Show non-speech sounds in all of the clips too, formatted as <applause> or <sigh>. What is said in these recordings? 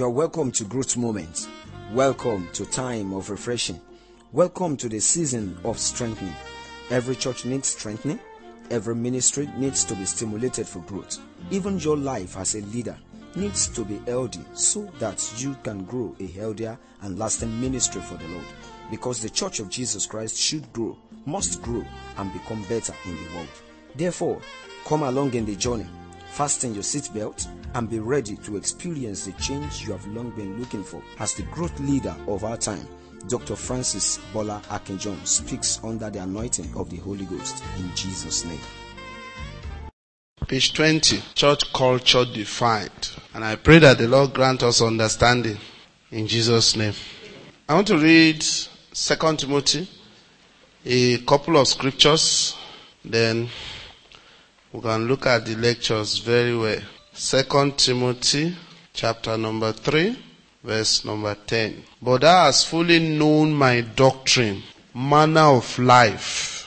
You are welcome to Growth Moments. Welcome to time of refreshing. Welcome to the season of strengthening. Every church needs strengthening. Every ministry needs to be stimulated for growth. Even your life as a leader needs to be healthy so that you can grow a healthier and lasting ministry for the Lord. Because the church of Jesus Christ should grow, must grow, and become better in the world. Therefore, come along in the journey, fasten your seatbelt, and be ready to experience the change you have long been looking for. As the growth leader of our time, Dr. Francis Bola Akin-John speaks under the anointing of the Holy Ghost in Jesus' name. Page 20, church culture defined. And I pray that the Lord grant us understanding in Jesus' name. I want to read 2 Timothy, a couple of scriptures, then we can look at the lectures very well. 2 Timothy chapter number 3, verse number 10. But thou hast fully known my doctrine, manner of life,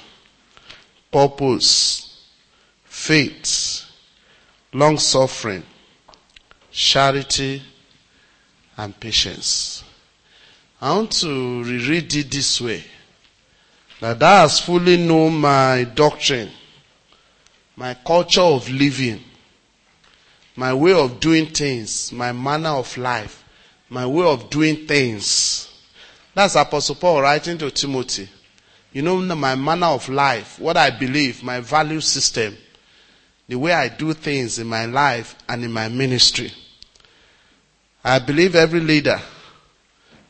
purpose, faith, long suffering, charity, and patience. I want to reread it this way. That thou hast fully known my doctrine, my culture of living, my way of doing things, my manner of life, my way of doing things. That's Apostle Paul writing to Timothy. You know, my manner of life, what I believe, my value system, the way I do things in my life and in my ministry. I believe every leader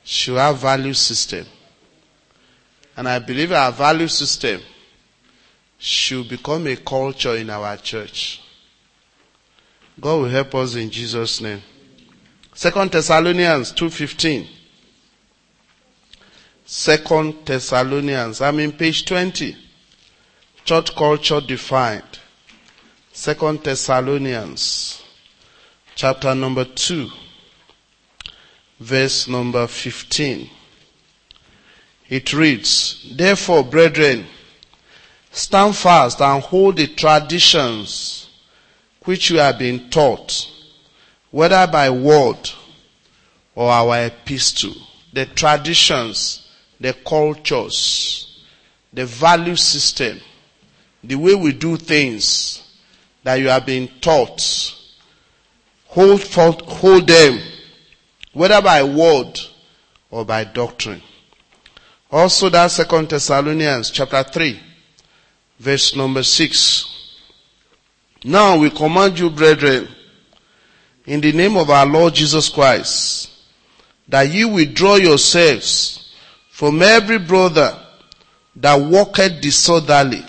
should have a value system. And I believe our value system should become a culture in our church. God will help us in Jesus' name. Second Thessalonians 2.15. Second Thessalonians. I'm in page 20. Church culture defined. Second Thessalonians. Chapter number 2. Verse number 15. It reads, Therefore, brethren, stand fast and hold the traditions which you have been taught, whether by word or our epistle, the traditions, the cultures, the value system, the way we do things that you have been taught, hold, hold them, whether by word or by doctrine. Also that second Thessalonians chapter 3, verse number 6. Now we command you, brethren, in the name of our Lord Jesus Christ, that you withdraw yourselves from every brother that walketh disorderly,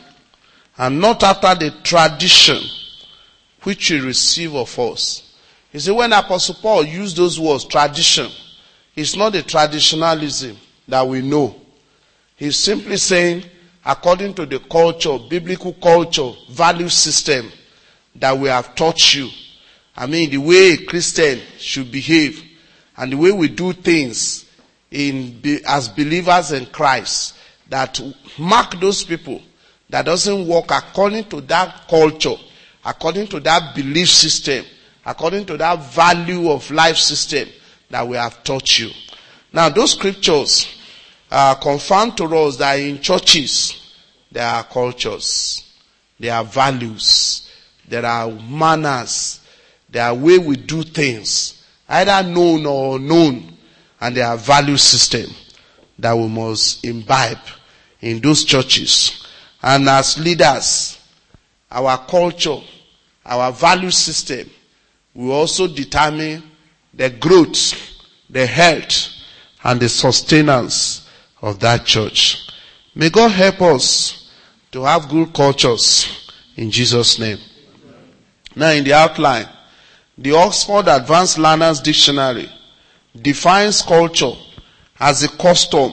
and not after the tradition which you receive of us. You see, when Apostle Paul used those words, tradition, it's not the traditionalism that we know. He's simply saying, according to the culture, biblical culture, value system, that we have taught you. I mean, the way a Christian should behave and the way we do things in, as believers in Christ that mark those people that doesn't work according to that culture, according to that belief system, according to that value of life system that we have taught you. Now, those scriptures are confirmed to us that in churches, there are cultures, there are values, there are manners. There are way we do things. Either known or unknown. And there are value system that we must imbibe in those churches. And as leaders, our culture, our value system will also determine the growth, the health, and the sustenance of that church. May God help us to have good cultures in Jesus' name. Now in the outline, the Oxford Advanced Learners Dictionary defines culture as a custom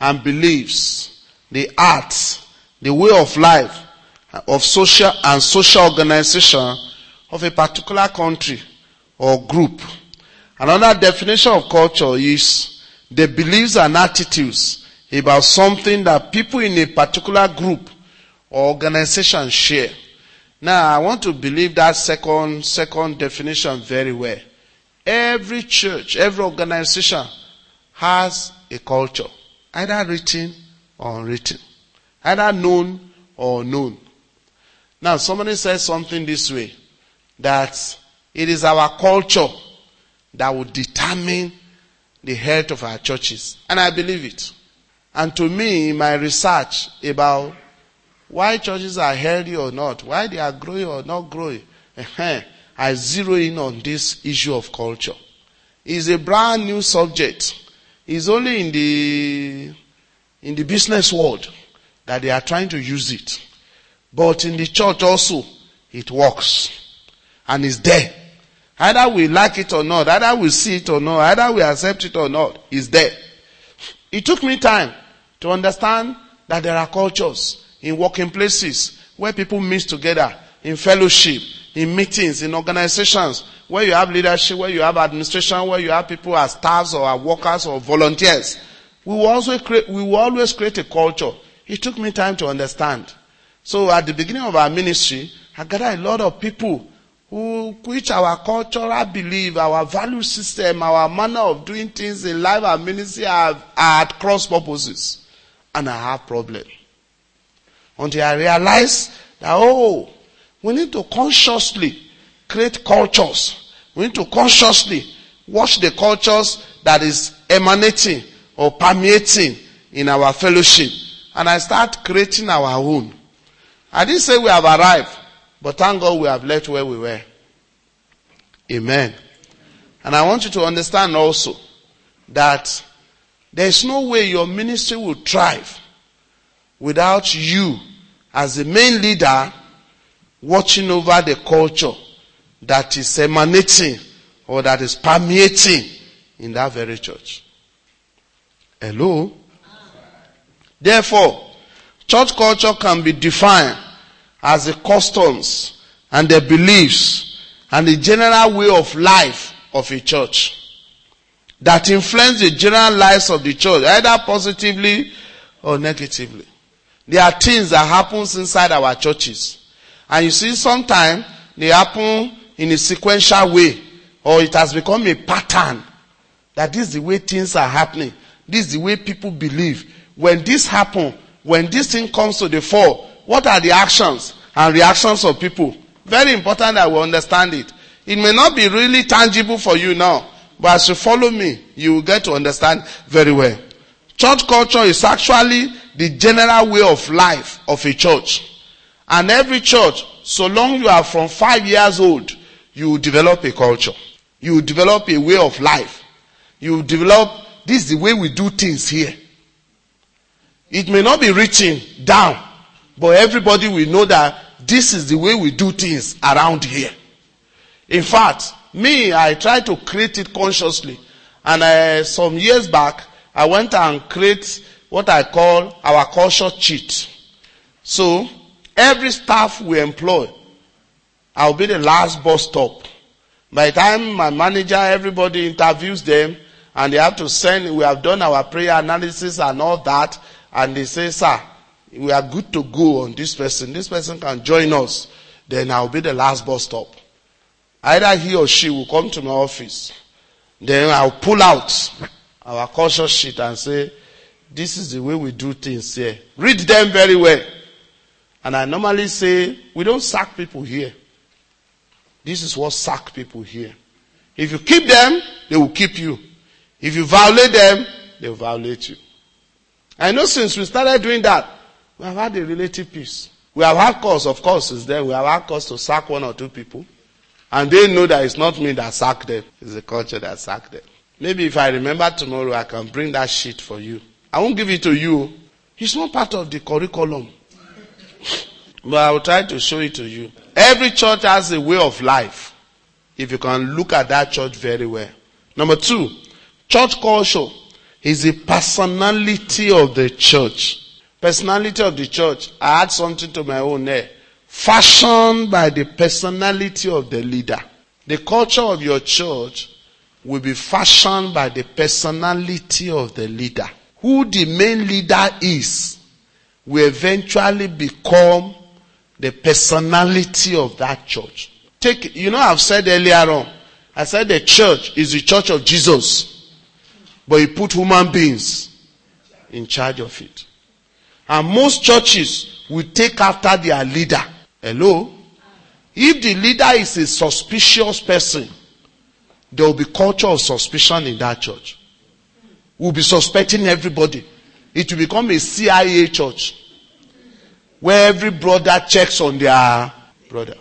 and beliefs, the arts, the way of life of social and social organization of a particular country or group. Another definition of culture is the beliefs and attitudes about something that people in a particular group or organization share. Now, I want to believe that second, second definition very well. Every church, every organization has a culture, either written or unwritten, either known or known. Now, somebody says something this way that it is our culture that will determine the health of our churches. And I believe it. And to me, my research about why churches are healthy or not, why they are growing or not growing, I zero in on this issue of culture. It's a brand new subject. It's only in the, in the business world that they are trying to use it. But in the church also, it works. And it's there. Either we like it or not, either we see it or not, either we accept it or not, it's there. It took me time to understand that there are cultures in working places where people meet together in fellowship, in meetings, in organizations, where you have leadership, where you have administration, where you have people as staffs or as workers or volunteers. We will also create, we will always create a culture. It took me time to understand. So at the beginning of our ministry, I gathered a lot of people who, which our cultural belief, our value system, our manner of doing things in life and ministry are, at cross purposes. And I have problem. Until I realized that, oh, we need to consciously create cultures. We need to consciously watch the cultures that is emanating or permeating in our fellowship. And I start creating our own. I didn't say we have arrived, but thank God we have left where we were. Amen. And I want you to understand also that there is no way your ministry will thrive without you as the main leader watching over the culture that is emanating or that is permeating in that very church. Hello? Therefore, church culture can be defined as the customs and the beliefs and the general way of life of a church that influence the general lives of the church, either positively or negatively. There are things that happens inside our churches. And you see, sometimes they happen in a sequential way, or it has become a pattern that this is the way things are happening. This is the way people believe. When this happens, when this thing comes to the fore, what are the actions and reactions of people? Very important that we understand it. It may not be really tangible for you now, but as you follow me, you will get to understand very well. Church culture is actually the general way of life of a church. And every church, so long you are from five years old, you develop a culture. You develop a way of life. You develop, this is the way we do things here. It may not be written down, but everybody will know that this is the way we do things around here. In fact, me, I try to create it consciously. And uh, some years back, I went and create what I call our culture cheat. So, every staff we employ, I'll be the last bus stop. By the time my manager, everybody interviews them, and they have to send, we have done our prayer analysis and all that, and they say, sir, we are good to go on this person. This person can join us. Then I'll be the last bus stop. Either he or she will come to my office. Then I'll pull out our culture sheet and say, this is the way we do things here. Read them very well. And I normally say, we don't sack people here. This is what sack people here. If you keep them, they will keep you. If you violate them, they will violate you. I know since we started doing that, we have had a relative peace. We have had cause, of course, since then. We have had cause to sack one or two people. And they know that it's not me that sacked them. It's the culture that sacked them. Maybe if I remember tomorrow, I can bring that sheet for you. I won't give it to you. It's not part of the curriculum. <laughs> but I will try to show it to you. Every church has a way of life. If you can look at that church very well. Number two, church culture is the personality of the church. Personality of the church. I add something to my own there. Fashioned by the personality of the leader. The culture of your church will be fashioned by the personality of the leader. Who the main leader is will eventually become the personality of that church. Take, you know, I've said earlier on I said the church is the church of Jesus, but he put human beings in charge of it. And most churches will take after their leader. Hello? If the leader is a suspicious person, there will be culture of suspicion in that church. We'll be suspecting everybody. It will become a CIA church where every brother checks on their brother.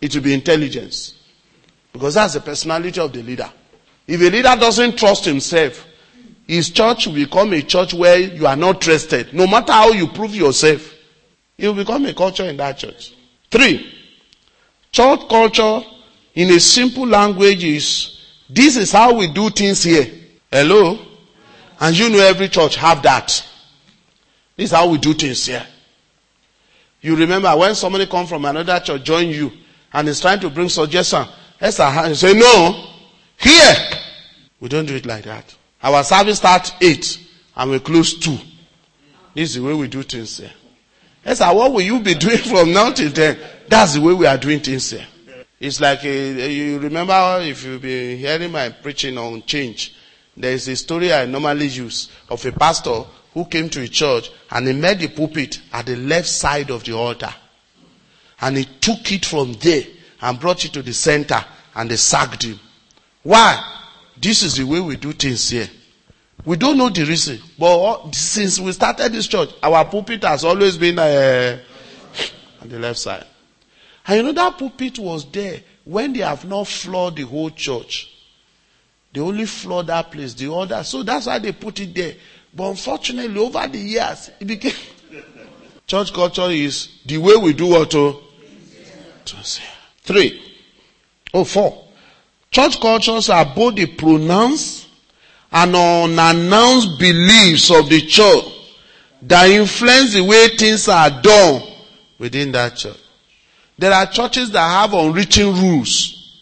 It will be intelligence. Because that's the personality of the leader. If a leader doesn't trust himself, his church will become a church where you are not trusted. No matter how you prove yourself, it will become a culture in that church. Three, church culture in a simple language is, this is how we do things here. Hello? And you know every church have that. This is how we do things here. You remember when somebody come from another church, join you, and is trying to bring suggestion. Esther, say, no, here. We don't do it like that. Our service starts 8 and we close 2. This is the way we do things here. Yes, what will you be <laughs> doing from now till then? That's the way we are doing things here. It's like, a, you remember if you've been hearing my preaching on change, there is a story I normally use of a pastor who came to a church and he made the pulpit at the left side of the altar. And he took it from there and brought it to the center and they sacked him. Why? This is the way we do things here. We don't know the reason, but since we started this church, our pulpit has always been uh, on the left side. And you know that pulpit was there when they have not floored the whole church. They only floored that place, the other. So that's why they put it there. But unfortunately, over the years, it became. <laughs> church culture is the way we do what to. Three. Oh, four. Church cultures are both the pronounced and unannounced beliefs of the church that influence the way things are done within that church. There are churches that have unwritten rules.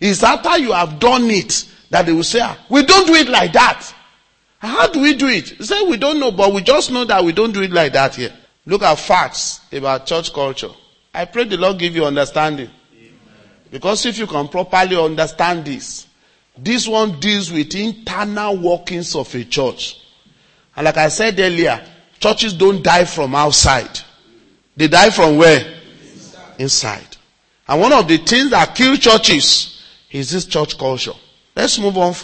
It's after you have done it that they will say, ah, we don't do it like that. How do we do it? say we don't know, but we just know that we don't do it like that here. Look at facts about church culture. I pray the Lord give you understanding. Because if you can properly understand this, this one deals with internal workings of a church. And like I said earlier, churches don't die from outside. They die from where? Inside. And one of the things that kill churches is this church culture. Let's move on.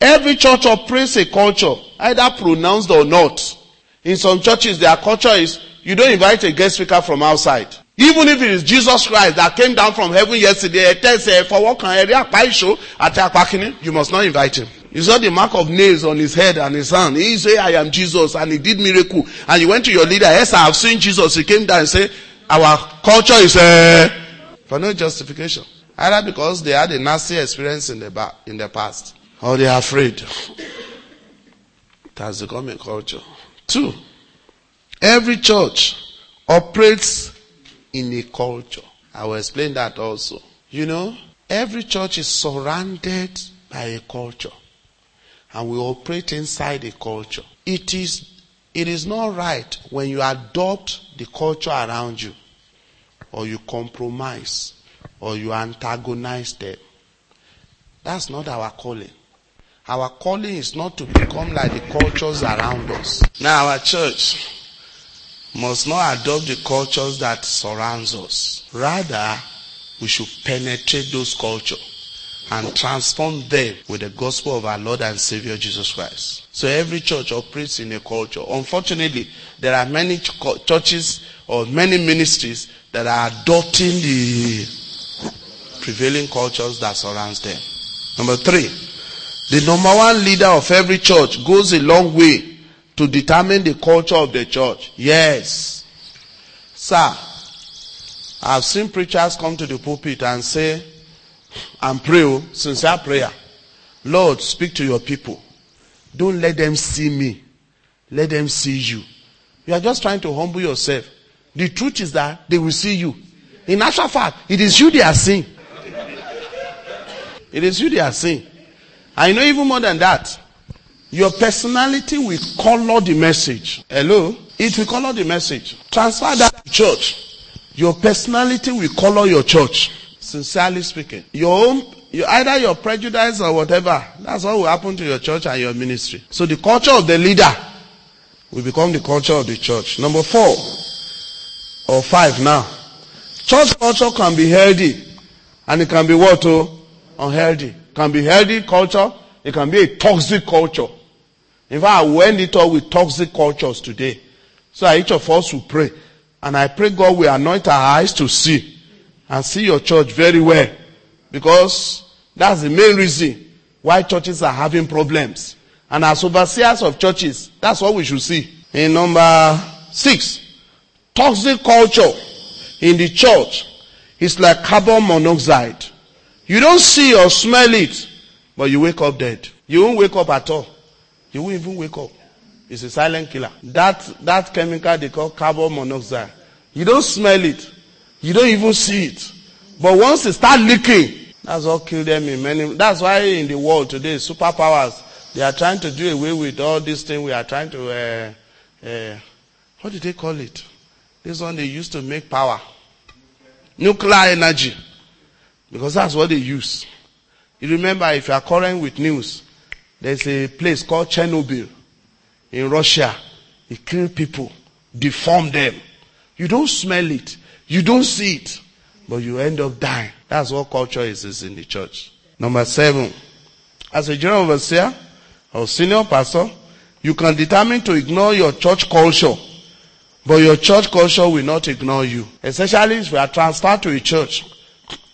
Every church operates a culture, either pronounced or not. In some churches, their culture is you don't invite a guest speaker from outside. Even if it is Jesus Christ that came down from heaven yesterday, said, for what can you must not invite him. You saw the mark of nails on his head and his hand. He said, I am Jesus and he did miracle. And you went to your leader, yes, I have seen Jesus. He came down and said, our culture is uh, for no justification. Either because they had a nasty experience in the, ba- in the past or they are afraid. It has become a culture. Two, every church operates in a culture. I will explain that also. You know, every church is surrounded by a culture. And we operate inside a culture. It is, it is not right when you adopt the culture around you, or you compromise, or you antagonize them. That's not our calling. Our calling is not to become like the cultures around us. Now our church, must not adopt the cultures that surrounds us. Rather, we should penetrate those cultures and transform them with the gospel of our Lord and Savior Jesus Christ. So every church operates in a culture. Unfortunately, there are many ch- churches or many ministries that are adopting the prevailing cultures that surrounds them. Number three, the number one leader of every church goes a long way to determine the culture of the church. Yes. Sir, I've seen preachers come to the pulpit and say, and pray, oh, sincere prayer. Lord, speak to your people. Don't let them see me. Let them see you. You are just trying to humble yourself. The truth is that they will see you. In actual fact, it is you they are seeing. It is you they are seeing. I know even more than that. Your personality will color the message. Hello? It will color the message. Transfer that to church. Your personality will color your church. Sincerely speaking. Your own you either your prejudice or whatever. That's what will happen to your church and your ministry. So the culture of the leader will become the culture of the church. Number four or five now. Church culture can be healthy and it can be what? Oh, unhealthy. Can be healthy culture. It can be a toxic culture. In fact, I end it all with toxic cultures today. So each of us will pray. And I pray God will anoint our eyes to see and see your church very well. Because that's the main reason why churches are having problems. And as overseers of churches, that's what we should see. In number six, toxic culture in the church is like carbon monoxide. You don't see or smell it, but you wake up dead. You won't wake up at all. You won't even wake up. It's a silent killer. That, that chemical they call carbon monoxide. You don't smell it. You don't even see it. But once it start leaking, that's what killed them in many. That's why in the world today, superpowers, they are trying to do away with all these things. We are trying to, uh, uh, what do they call it? This one they used to make power. Nuclear energy. Because that's what they use. You remember if you are current with news, there's a place called Chernobyl in Russia. It killed people, deformed them. You don't smell it. You don't see it. But you end up dying. That's what culture is, is in the church. Number seven. As a general overseer or senior pastor, you can determine to ignore your church culture. But your church culture will not ignore you. Especially if you are transferred to a church.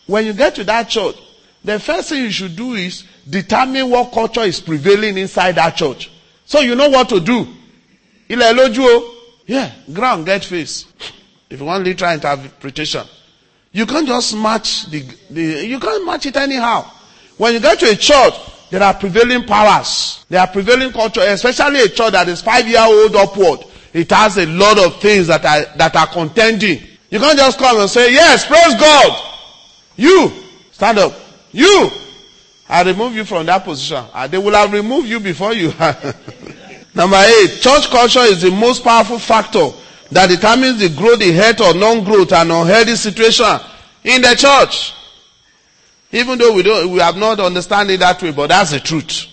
When you get to that church, the first thing you should do is determine what culture is prevailing inside that church. So you know what to do. O. Yeah, ground get face. If you want literal interpretation. You can't just match the, the, you can't match it anyhow. When you get to a church, there are prevailing powers. There are prevailing culture, especially a church that is five year old upward. It has a lot of things that are, that are contending. You can't just come and say, yes, praise God. You, stand up. You, I remove you from that position. They will have removed you before you. <laughs> Number eight, church culture is the most powerful factor that determines the growth, the health or non-growth and unhealthy situation in the church. Even though we don't, we have not understand it that way, but that's the truth.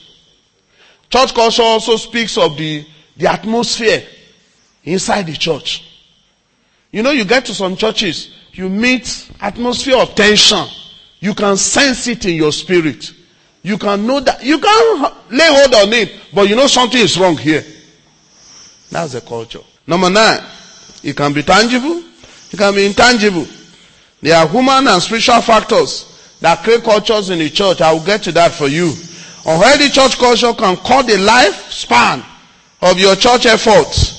Church culture also speaks of the, the atmosphere inside the church. You know, you get to some churches, you meet atmosphere of tension. You can sense it in your spirit. You can know that, you can lay hold on it, but you know something is wrong here. That's the culture. Number nine, it can be tangible, it can be intangible. There are human and spiritual factors that create cultures in the church. I will get to that for you. Unhealthy church culture can cut the lifespan of your church efforts.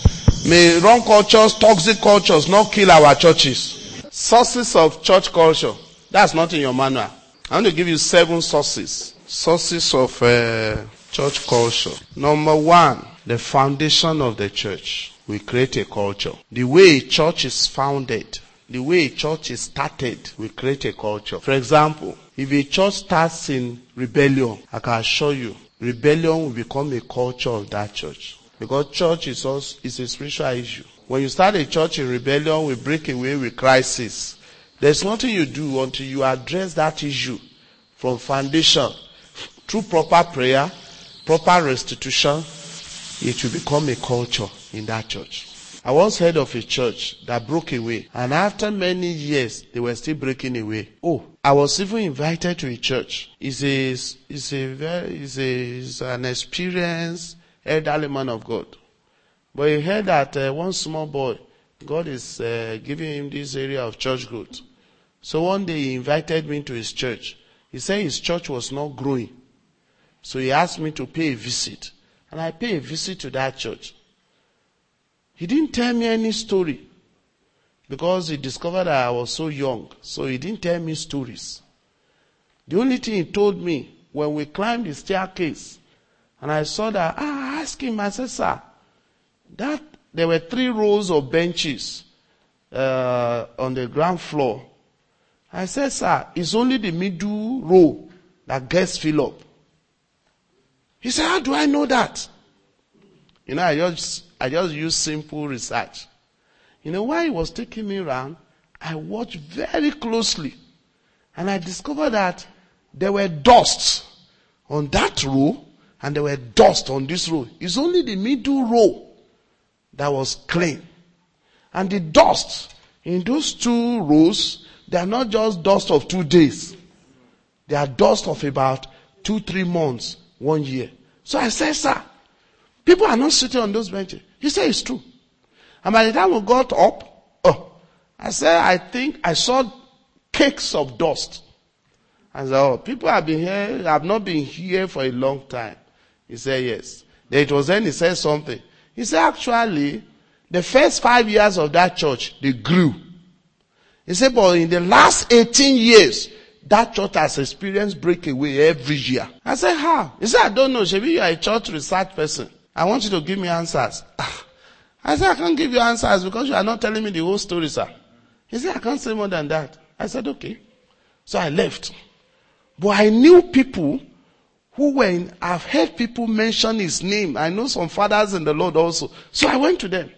May wrong cultures, toxic cultures not kill our churches. Sources of church culture. That's not in your manual. I'm going to give you seven sources. Sources of uh, church culture. Number one, the foundation of the church. We create a culture. The way a church is founded, the way a church is started, we create a culture. For example, if a church starts in rebellion, I can assure you, rebellion will become a culture of that church. Because church is also is a spiritual issue. When you start a church in rebellion, we break away with crisis. There's nothing you do until you address that issue from foundation through proper prayer, proper restitution. It will become a culture in that church. I once heard of a church that broke away, and after many years, they were still breaking away. Oh, I was even invited to a church. It's a, it's a very, it's, a, it's an experienced elderly man of God. But he heard that uh, one small boy, God is uh, giving him this area of church growth. So one day he invited me to his church. He said his church was not growing. So he asked me to pay a visit. And I paid a visit to that church. He didn't tell me any story because he discovered that I was so young. So he didn't tell me stories. The only thing he told me when we climbed the staircase and I saw that, ah, I asked him, I said, sir, that there were three rows of benches uh, on the ground floor. I said, sir, it's only the middle row that gets filled up. He said, how do I know that? You know, I just I just used simple research. You know, while he was taking me around, I watched very closely. And I discovered that there were dust on that row and there were dust on this row. It's only the middle row that was clean. And the dust in those two rows, they are not just dust of two days. They are dust of about two, three months, one year. So I said, sir, people are not sitting on those benches. He said, it's true. And by the time we got up, oh, I said, I think I saw cakes of dust. I said, oh, people have been here, have not been here for a long time. He said, yes. Then it was then he said something. He said, actually, the first five years of that church, they grew. He said, but in the last 18 years, that church has experienced breakaway every year. I said, how? He said, I don't know. Maybe you are a church research person. I want you to give me answers. Ah. I said, I can't give you answers because you are not telling me the whole story, sir. He said, I can't say more than that. I said, okay. So I left. But I knew people who were in, I've heard people mention his name. I know some fathers in the Lord also. So I went to them.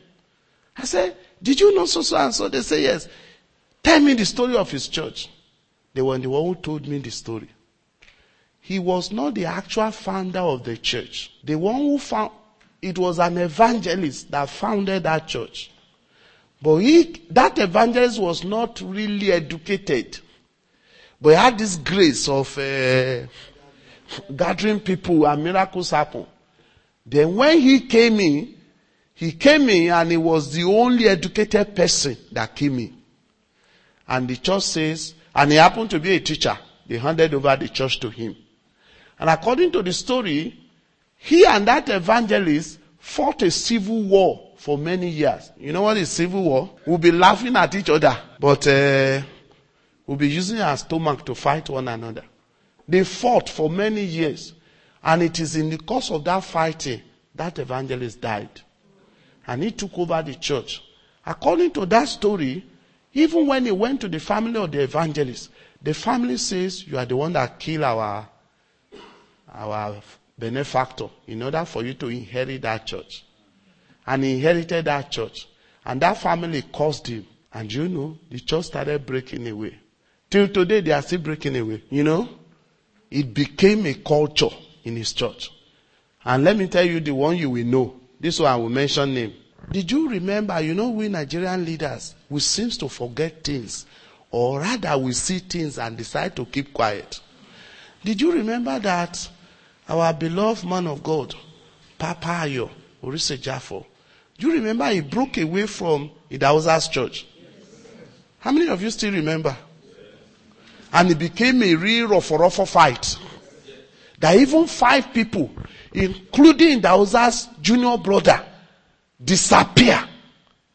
I said, did you know so so and so? They say yes. Tell me the story of his church. They were the one who told me the story. He was not the actual founder of the church. The one who found, it was an evangelist that founded that church. But he, that evangelist was not really educated. But he had this grace of uh, gathering people and miracles happen. Then when he came in, he came in and he was the only educated person that came in. And the church says, and he happened to be a teacher. They handed over the church to him. And according to the story, he and that evangelist fought a civil war for many years. You know what is civil war? We'll be laughing at each other, but uh, we'll be using our stomach to fight one another. They fought for many years. And it is in the course of that fighting that evangelist died. And he took over the church. According to that story, even when he went to the family of the evangelist, the family says, You are the one that killed our, our benefactor in order for you to inherit that church. And he inherited that church. And that family caused him. And you know, the church started breaking away. Till today, they are still breaking away. You know? It became a culture in his church. And let me tell you the one you will know. This one I will mention name. Did you remember, you know, we Nigerian leaders, we seem to forget things. Or rather, we see things and decide to keep quiet. Did you remember that our beloved man of God, Papa Ayo, Oritsejafor, do you remember he broke away from Idahosa's church? How many of you still remember? And it became a real rough fight. That even five people, including Idahosa's junior brother, disappear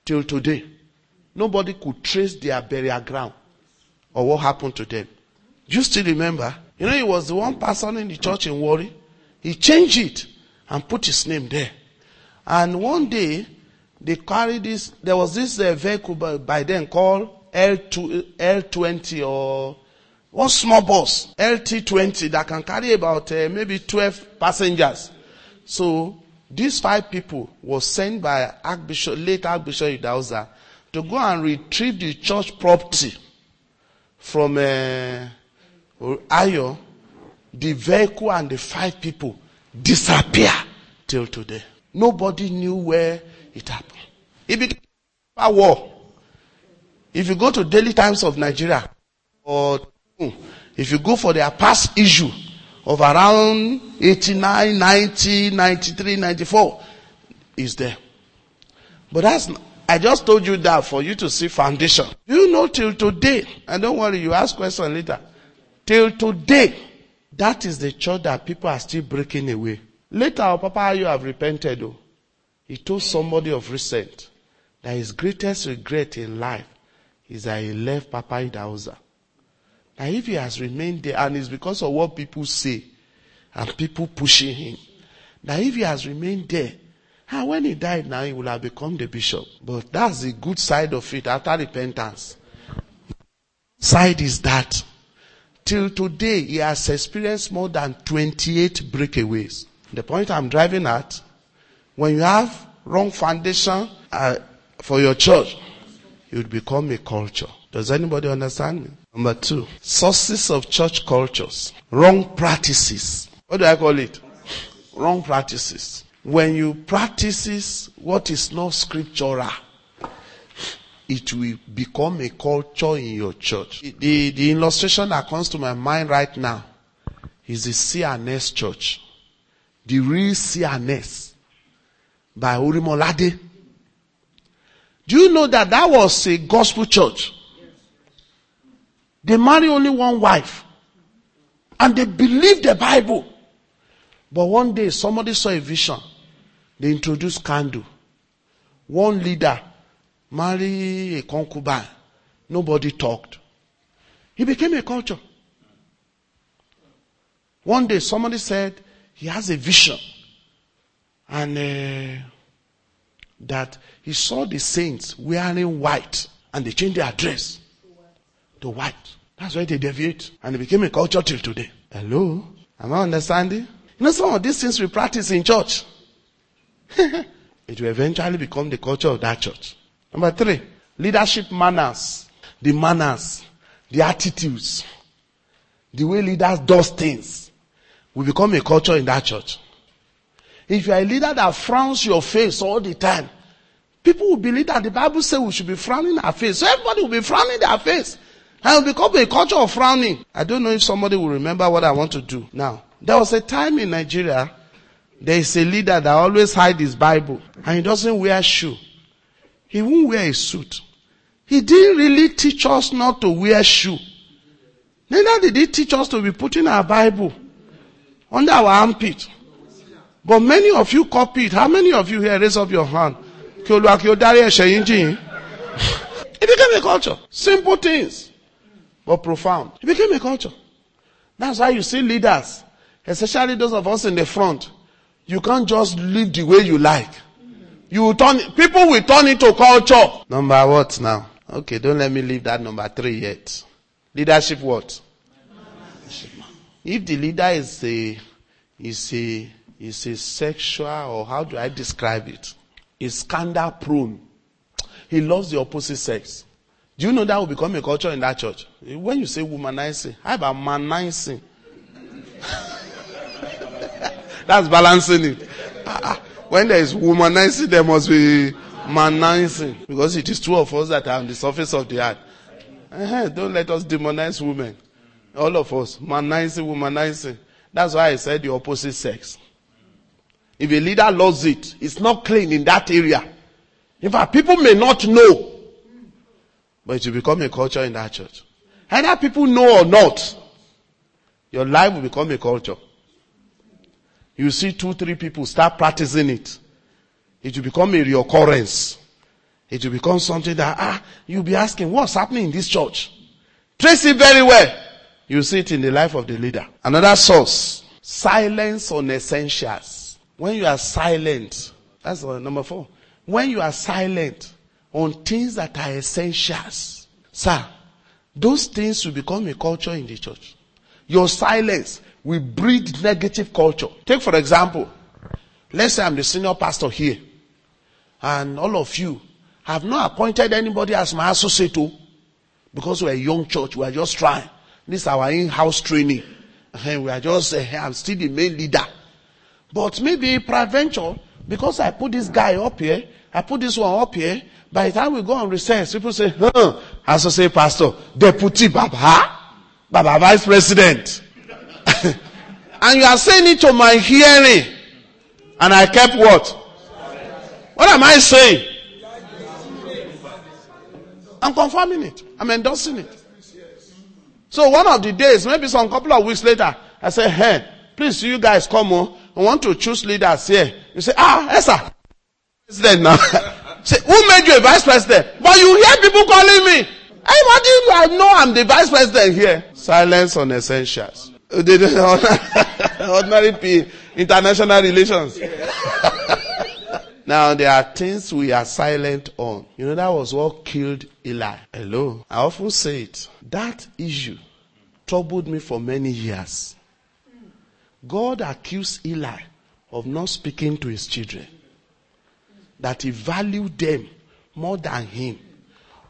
till today. Nobody could trace their burial ground or what happened to them. You still remember? You know, he was the one person in the church in Warri. He changed it and put his name there. And one day, they carried this, there was this uh, vehicle by, by, then called L2, L20 or one small bus, LT20 that can carry about uh, maybe 12 passengers. So these five people were sent by Archbishop, late Archbishop Idahosa to go and retrieve the church property from uh, Ayo. The vehicle and the five people disappear till today. Nobody knew where it happened. It became a war. If you go to Daily Times of Nigeria or if you go for their past issue, of around 89, 90, 93, 94 is there. But that's, I just told you that for you to see foundation. You know till today, and don't worry, you ask question later. Till today, that is the church that people are still breaking away. Later, Papa you have repented though. He told somebody of recent that his greatest regret in life is that he left Papa Idahosa. Now, if he has remained there, and it's because of what people say and people pushing him, that if he has remained there, and when he died now, he will have become the bishop. But that's the good side of it after repentance. Side is that till today he has experienced more than 28 breakaways. The point I'm driving at, when you have wrong foundation uh, for your church, it will become a culture. Does anybody understand me? Number two, sources of church cultures, wrong practices. What do I call it? Wrong practices. When you practices what is not scriptural, it will become a culture in your church. The, the illustration that comes to my mind right now is the C&S church. The real C&S by Orimolade. Do you know that that was a gospel church? They marry only one wife. And they believe the Bible. But one day somebody saw a vision. They introduced candle. One leader marry a concubine. Nobody talked. He became a culture. One day somebody said he has a vision. And uh, that he saw the saints wearing white and they changed their dress to white. That's why they deviate and it became a culture till today. Hello? Am I understanding? You know some of these things we practice in church. <laughs> it will eventually become the culture of that church. Number three, leadership manners. The manners, the attitudes, the way leaders does things will become a culture in that church. If you are a leader that frowns your face all the time, people will believe that the Bible says we should be frowning our face. So everybody will be frowning their face. And it become a culture of frowning. I don't know if somebody will remember what I want to do. Now, there was a time in Nigeria, there is a leader that always hide his Bible and he doesn't wear shoe. He won't wear a suit. He didn't really teach us not to wear shoe. Neither did he teach us to be putting our Bible under our armpit. But many of you copied. How many of you here raise up your hand? <laughs> It became a culture. Simple things, but profound. It became a culture. That's why you see leaders, especially those of us in the front. You can't just live the way you like. You will turn, people will turn into culture. Number what now? Okay, don't let me leave that number three yet. Leadership what? If the leader is a, is a, is a sexual, or how do I describe it? Is scandal prone. He loves the opposite sex. Do you know that will become a culture in that church? When you say womanizing, how about manizing? <laughs> That's balancing it. When there is womanizing, there must be manizing. Because it is two of us that are on the surface of the earth. Uh-huh, don't let us demonize women. All of us. Manizing, womanizing. That's why I said the opposite sex. If a leader loves it, it's not clean in that area. In fact, people may not know. But it will become a culture in that church. Either people know or not, your life will become a culture. You see two, three people start practicing it. It will become a reoccurrence. It will become something that, ah, you'll be asking, what's happening in this church? Trace it very well. You see it in the life of the leader. Another source, silence on essentials. When you are silent, that's number four. When you are silent on things that are essentials, sir, those things will become a culture in the church. Your silence will breed negative culture. Take for example, let's say I'm the senior pastor here, and all of you have not appointed anybody as my associate oh, because we're a young church, we are just trying. This is our in-house training. And we are just, uh, I'm still the main leader. But maybe peradventure, because I put this guy up here, I put this one up here, by the time we go on recess, people say, huh, associate pastor, deputy Baba, Baba vice president. <laughs> and you are saying it to my hearing. And I kept what? What am I saying? I'm confirming it. I'm endorsing it. So one of the days, maybe some couple of weeks later, I said, hey, please you guys come on. I want to choose leaders here. You say, ah, yes sir. President now. <laughs> say, who made you a vice president? But you hear people calling me. You, I know I'm the vice president here. Silence on essentials. <laughs> ordinary P, international relations. <laughs> now there are things we are silent on. You know that was what killed Eli. Hello. I often say it. That issue troubled me for many years. God accused Eli of not speaking to his children. That he valued them more than him.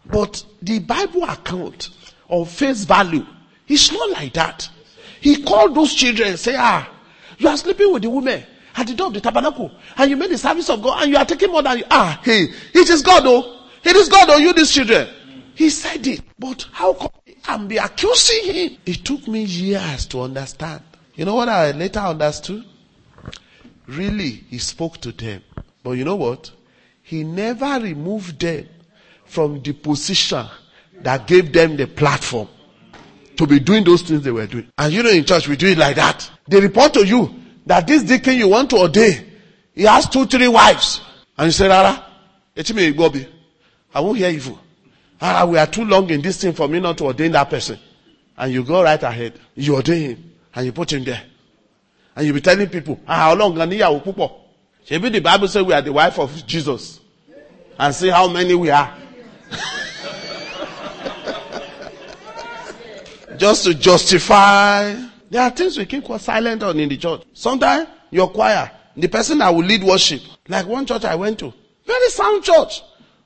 But the Bible account of face value. It's not like that. He called those children and say, ah, you are sleeping with the women at the door of the tabernacle and you made the service of God and you are taking more than you, ah, hey, it is God though. It is God though, you these children. He said it, but how come and be accusing him? It took me years to understand. You know what I later understood? Really, he spoke to them. But you know what? He never removed them from the position that gave them the platform to be doing those things they were doing. And you know, in church, we do it like that. They report to you that this deacon you want to ordain, he has two, three wives. And you say, Rara, it's me, Bobby. I won't hear evil. Ah, we are too long in this thing for me not to ordain that person. And you go right ahead. You ordain him. And you put him there. And you be telling people, ah, how long? Maybe the Bible says we are the wife of Jesus. And see how many we are. Just to justify. There are things we keep silent on in the church. Sometimes your choir, the person that will lead worship, like one church I went to, very sound church.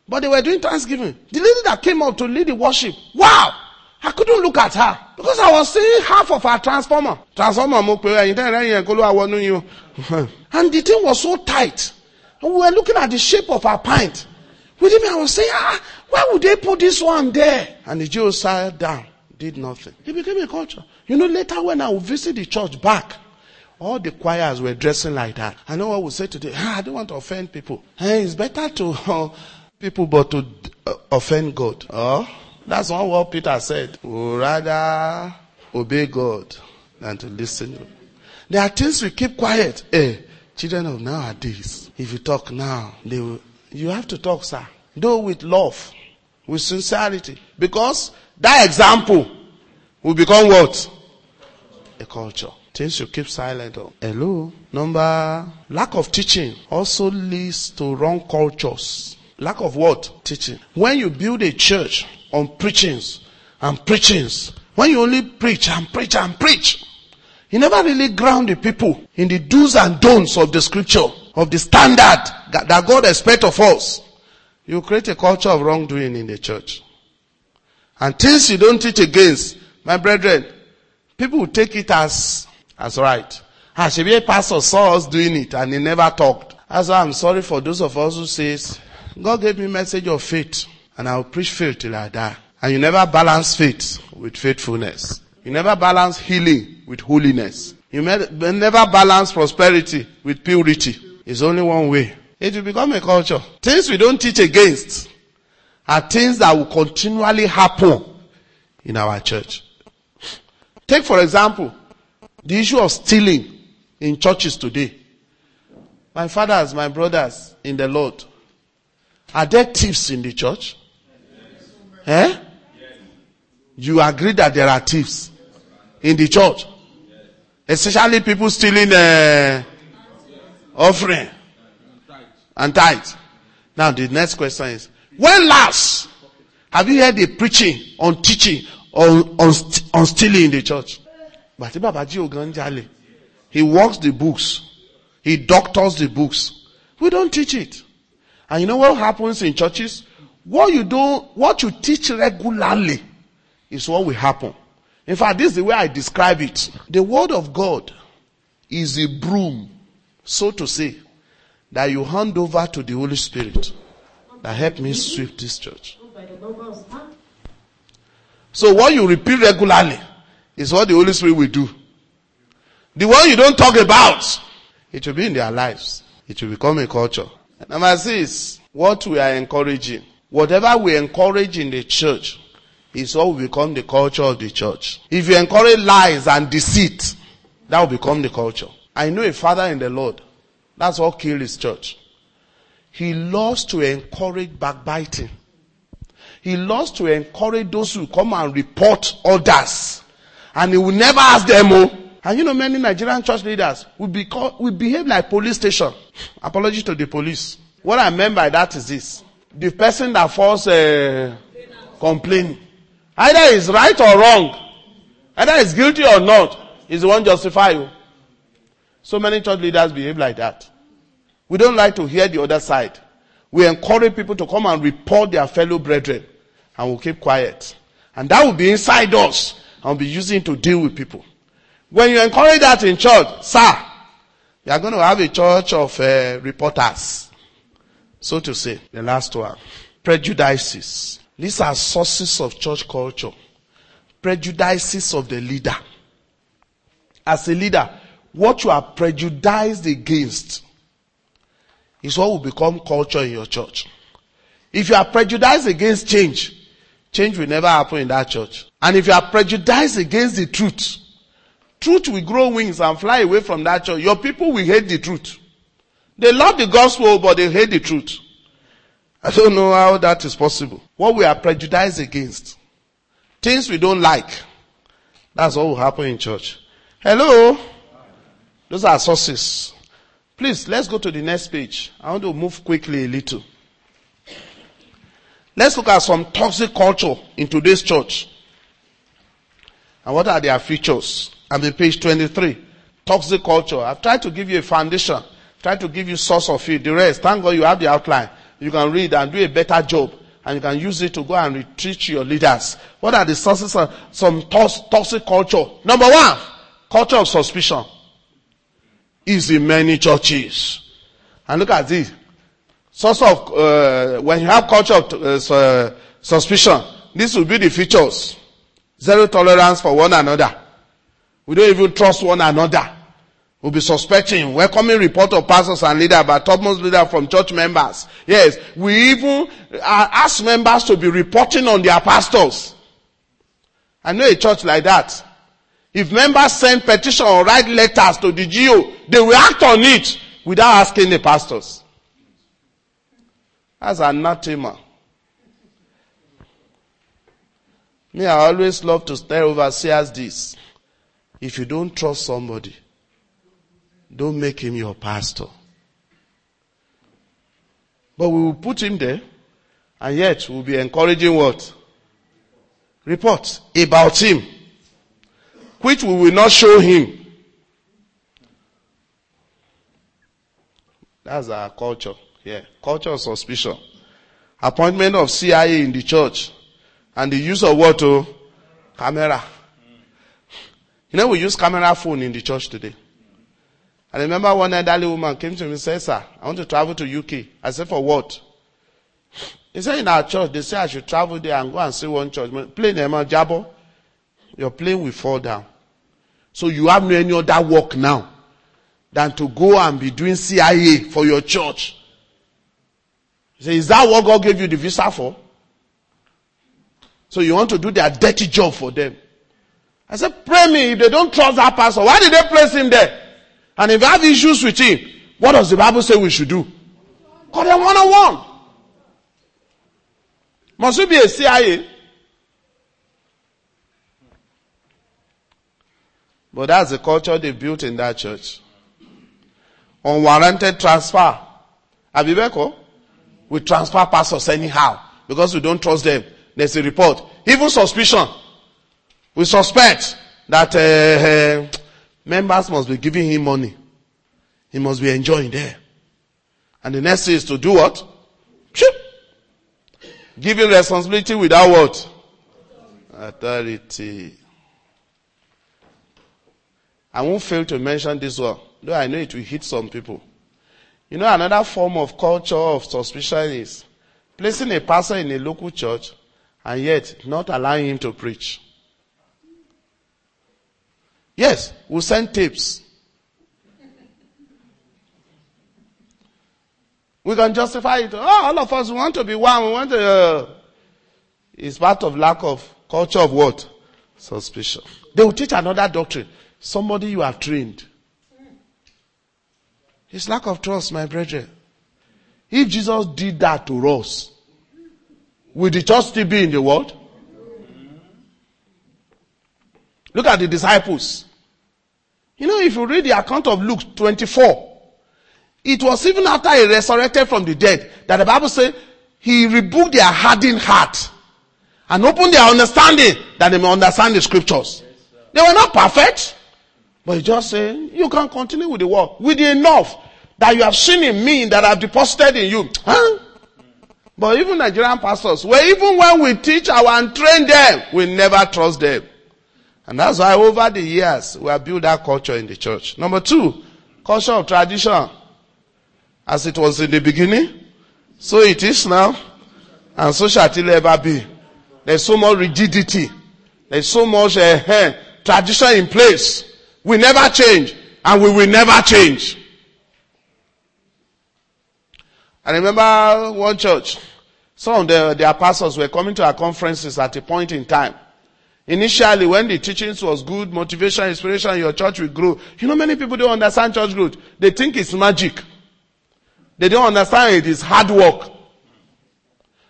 But they were doing Thanksgiving. The lady that came up to lead the worship, wow! I couldn't look at her because I was seeing half of her transformer. Transformer. <laughs> And the thing was so tight. And we were looking at the shape of her pint. With him, I was saying, ah, why would they put this one there? And the Jew sat down, did nothing. It became a culture. You know, later when I would visit the church back, all the choirs were dressing like that. I know what we say today. Ah, I don't want to offend people. Hey, it's better to <laughs> uh, people, but to uh, offend God. Oh, that's one what Peter said. We rather obey God than to listen. There are things we keep quiet. Hey, children of nowadays, if you talk now, they will, you have to talk, sir. Do with love, with sincerity. Because that example will become what? A culture. Things you keep silent on. Hello? Number, lack of teaching also leads to wrong cultures. Lack of what? Teaching. When you build a church on preachings and preachings, when you only preach and preach and preach, you never really ground the people in the do's and don'ts of the scripture, of the standard that God expects of us. You create a culture of wrongdoing in the church. And things you don't teach against, my brethren, people will take it as, as right. Ah, should be a pastor saw us doing it and he never talked. Why I'm sorry for those of us who says, God gave me message of faith and I'll preach faith till I die. And you never balance faith with faithfulness. You never balance healing with holiness. You never balance prosperity with purity. It's only one way. It will become a culture. Things we don't teach against are things that will continually happen in our church. Take for example, the issue of stealing in churches today. My fathers, my brothers in the Lord, are there thieves in the church? Eh? You agree that there are thieves in the church? Especially people stealing uh, offering and tithe. Now the next question is, when last have you heard a preaching on teaching on, on, on stealing in the church? Jale, he works the books. He doctors the books. We don't teach it. And you know what happens in churches? What you do, what you teach regularly is what will happen. In fact, this is the way I describe it. The word of God is a broom, so to say, that you hand over to the Holy Spirit that help me sweep this church. So what you repeat regularly is what the Holy Spirit will do. The one you don't talk about, it will be in their lives. It will become a culture. Number six, what we are encouraging. Whatever we encourage in the church is what will become the culture of the church. If you encourage lies and deceit, that will become the culture. I know a father in the Lord. That's what killed his church. He loves to encourage backbiting. He loves to encourage those who come and report others. And he will never ask them, oh. And you know, many Nigerian church leaders will, be called, will behave like police station. Apology to the police. What I mean by that is this. The person that falls uh, complaining, either is right or wrong, either is guilty or not, is the one justify you. So many church leaders behave like that. We don't like to hear the other side. We encourage people to come and report their fellow brethren and we'll keep quiet. And that will be inside us and we'll be using to deal with people. When you encourage that in church, sir, you are going to have a church of uh, reporters. So to say, the last one. Prejudices. These are sources of church culture. Prejudices of the leader. As a leader, what you are prejudiced against is what will become culture in your church. If you are prejudiced against change, change will never happen in that church. And if you are prejudiced against the truth, truth will grow wings and fly away from that church. Your people will hate the truth. They love the gospel, but they hate the truth. I don't know how that is possible. What we are prejudiced against. Things we don't like. That's what will happen in church. Hello? Those are sources. Please, let's go to the next page. I want to move quickly a little. Let's look at some toxic culture in today's church. And what are their features? I'm page 23. Toxic culture. I've tried to give you a foundation. Tried to give you source of it. The rest, thank God you have the outline. You can read and do a better job. And you can use it to go and retreat your leaders. What are the sources of some toxic culture? Number one, culture of suspicion is in many churches. And look at this. Source of, uh, when you have culture of uh, suspicion, this will be the features. Zero tolerance for one another. We don't even trust one another. We'll be suspecting, welcoming report of pastors and leaders, but topmost leader from church members. Yes, we even uh, ask members to be reporting on their pastors. I know a church like that. If members send petition or write letters to the GO, they will act on it without asking the pastors. That's anathema. Me, I always love to tell overseers this. If you don't trust somebody, don't make him your pastor. But we will put him there, and yet we'll be encouraging what? Reports about him which we will not show him. That's our culture. Yeah. Culture of suspicion. Appointment of CIA in the church. And the use of what? Oh? Camera. You know, we use camera phone in the church today. I remember one elderly woman came to me and said, sir, I want to travel to UK. I said, for what? He said, in our church, they say I should travel there and go and see one church. Plane, Emma eh, Jabo your plane will fall down. So you have no any other work now than to go and be doing CIA for your church. You say, is that what God gave you the visa for? So you want to do their dirty job for them. I said, pray me if they don't trust that pastor. Why did they place him there? And if you have issues with him, what does the Bible say we should do? Call them one on one. Must we be a CIA? But that's the culture they built in that church. Unwarranted transfer. Abibeko, we transfer pastors anyhow because we don't trust them. There's a report. Even suspicion. We suspect that uh, members must be giving him money. He must be enjoying there. And the next is to do what? Giving responsibility without what? Authority. I won't fail to mention this one, though I know it will hit some people. You know, another form of culture of suspicion is placing a pastor in a local church and yet not allowing him to preach. Yes, we'll send tapes. We can justify it. Oh, all of us want to be one. We want to. Uh, it's part of lack of culture of what? Suspicion. They will teach another doctrine. Somebody you have trained. It's lack of trust, my brethren. If Jesus did that to us, would the church still be in the world? Look at the disciples. You know, if you read the account of Luke 24, it was even after he resurrected from the dead that the Bible said he rebuked their hardened heart and opened their understanding that they may understand the scriptures. They were not perfect. But he just saying, you can continue with the work with enough that you have seen in me that I've deposited in you. Huh? But even Nigerian pastors, where even when we teach our and train them, we never trust them. And that's why over the years, we have built that culture in the church. Number two, culture of tradition. As it was in the beginning, so it is now, and so shall it ever be. There's so much rigidity. There's so much uh, tradition in place. We never change, and we will never change. I remember one church, some of the, their pastors were coming to our conferences at a point in time. Initially, when the teachings was good, motivation, inspiration, your church will grow. You know, many people don't understand church growth. They think it's magic. They don't understand it is hard work.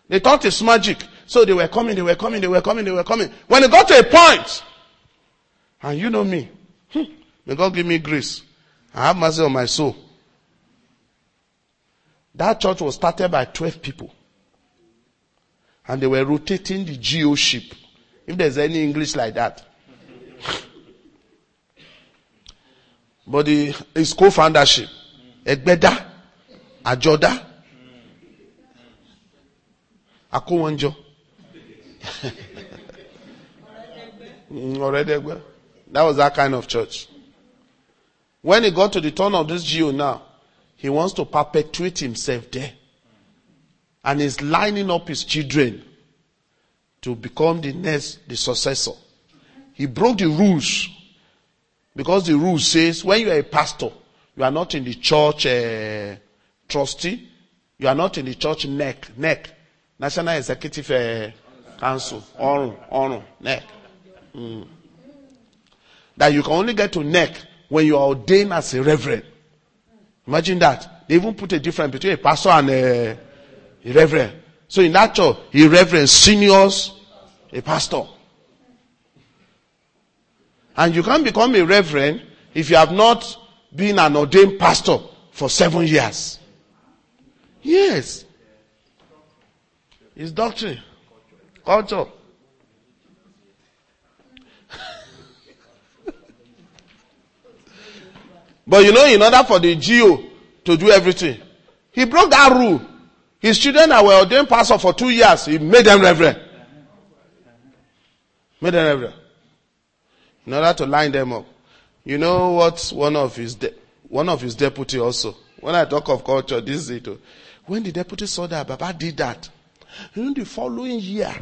They thought it's magic. So they were coming, they were coming, they were coming, they were coming. When it got to a point, and you know me, may God give me grace. I have mercy on my soul. That church was started by 12 people. And they were rotating the GO ship. If there's any English like that. <laughs> but the, co-foundership, Egbeda, Ajoda, Akówọ́njọ. <laughs> Ọ̀rẹ́dẹ́gbẹ́. That was that kind of church. When he got to the turn of this GO now, he wants to perpetuate himself there. And he's lining up his children to become the next, the successor. He broke the rules. Because the rule says when you are a pastor, you are not in the church uh, trustee, you are not in the church NEC, NEC, National Executive uh, Council, or, or NEC. Mm. That you can only get to NEC when you are ordained as a reverend. Imagine that. They even put a difference between a pastor and a, a reverend. So in that church, a reverend seniors a pastor. And you can't become a reverend if you have not been an ordained pastor for seven years. Yes. It's doctrine. Culture. But you know, in order for the GO to do everything, he broke that rule. His children that were ordained pastor for two years, he made them reverend. Made them reverend. In order to line them up. You know what one of his, de- one of his deputy also, when I talk of culture, this is it. When the deputy saw that Baba did that, in the following year,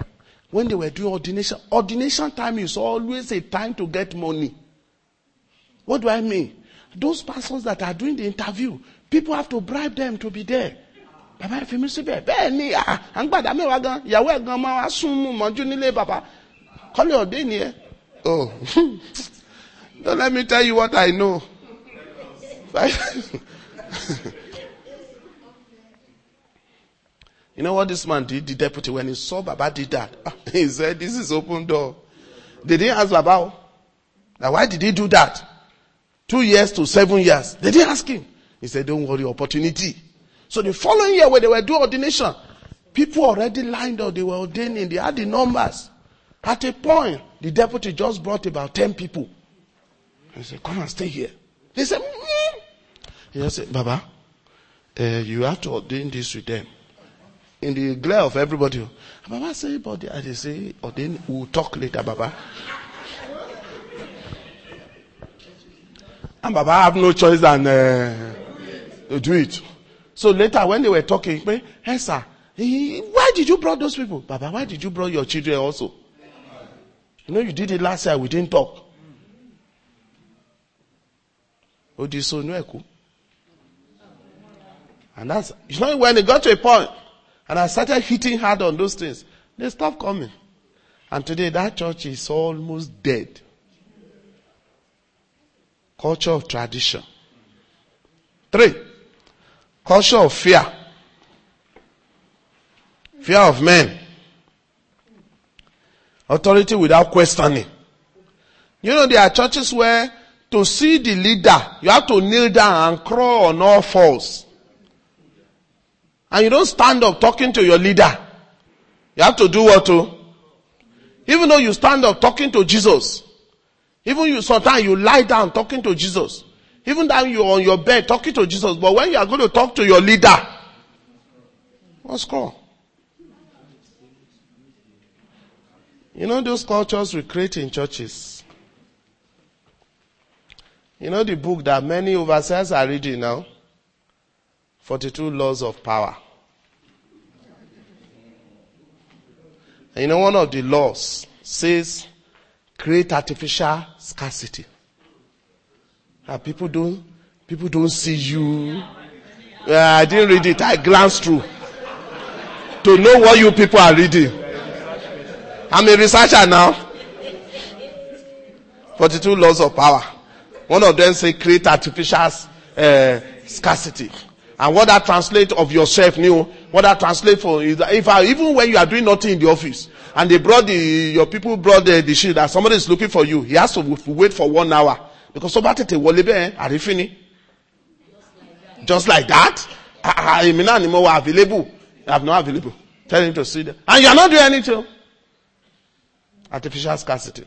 when they were doing ordination, ordination time is always a time to get money. What do I mean? Those persons that are doing the interview, people have to bribe them to be there. Bàbá fi mí síbẹ̀ bẹ́ẹ̀ ni à ń gbàdá mẹ́wàá gan ìyàwó ẹ̀ gan máa wá sún mú mọ́jú nílé bàbá kọ́lé ọ̀dẹ́ ni ẹ. Oh, <laughs> don't let me tell you what I know. <laughs> you know what this man did, the deputy, when he saw Baba did that, <laughs> he said, this is open door. They didn't ask Baba, now why did he do that? Two years to seven years. They didn't ask him. He said, don't worry, opportunity. So the following year when they were doing ordination, people already lined up, they were ordaining, they had the numbers. At a point, the deputy just brought about 10 people. He said, come and stay here. They said, mm. He said, Baba, uh, you have to ordain this with them. In the glare of everybody. Baba said, but they say, ordain, we'll talk later, Baba. And Baba have no choice than uh, do it. So later when they were talking, hey sir, why did you brought those people? Baba, why did you brought your children also? You know you did it last year, we didn't talk. And that's, you know, when it got to a point, and I started hitting hard on those things, they stopped coming. And today that church is almost dead. Culture of tradition. Three, culture of fear. Fear of men. Authority without questioning. You know, there are churches where to see the leader, you have to kneel down and crawl on all fours. And you don't stand up talking to your leader. You have to do what to? Even though you stand up talking to Jesus. Even you, sometimes you lie down talking to Jesus. Even that you're on your bed talking to Jesus, but when you are going to talk to your leader, what's called? You know those cultures we create in churches? You know the book that many overseers are reading now? 42 Laws of Power. And you know one of the laws says create artificial scarcity. And people don't, people don't see you. Uh, I didn't read it. I glanced through to know what you people are reading. I'm a researcher now. 42 laws of power. One of them say create artificial uh, scarcity. And what that translate of yourself new, what that translate for is that if I, even when you are doing nothing in the office, and they brought the, your people brought the, the sheet that somebody is looking for you, he has to wait for one hour. Because somebody tètè wọlé bẹ́ẹ̀ àrífín Just like that? Ah, ah, èmi náà ni mo available. I'm not available. Tell him to sit there. And you are not doing anything. Artificial scarcity.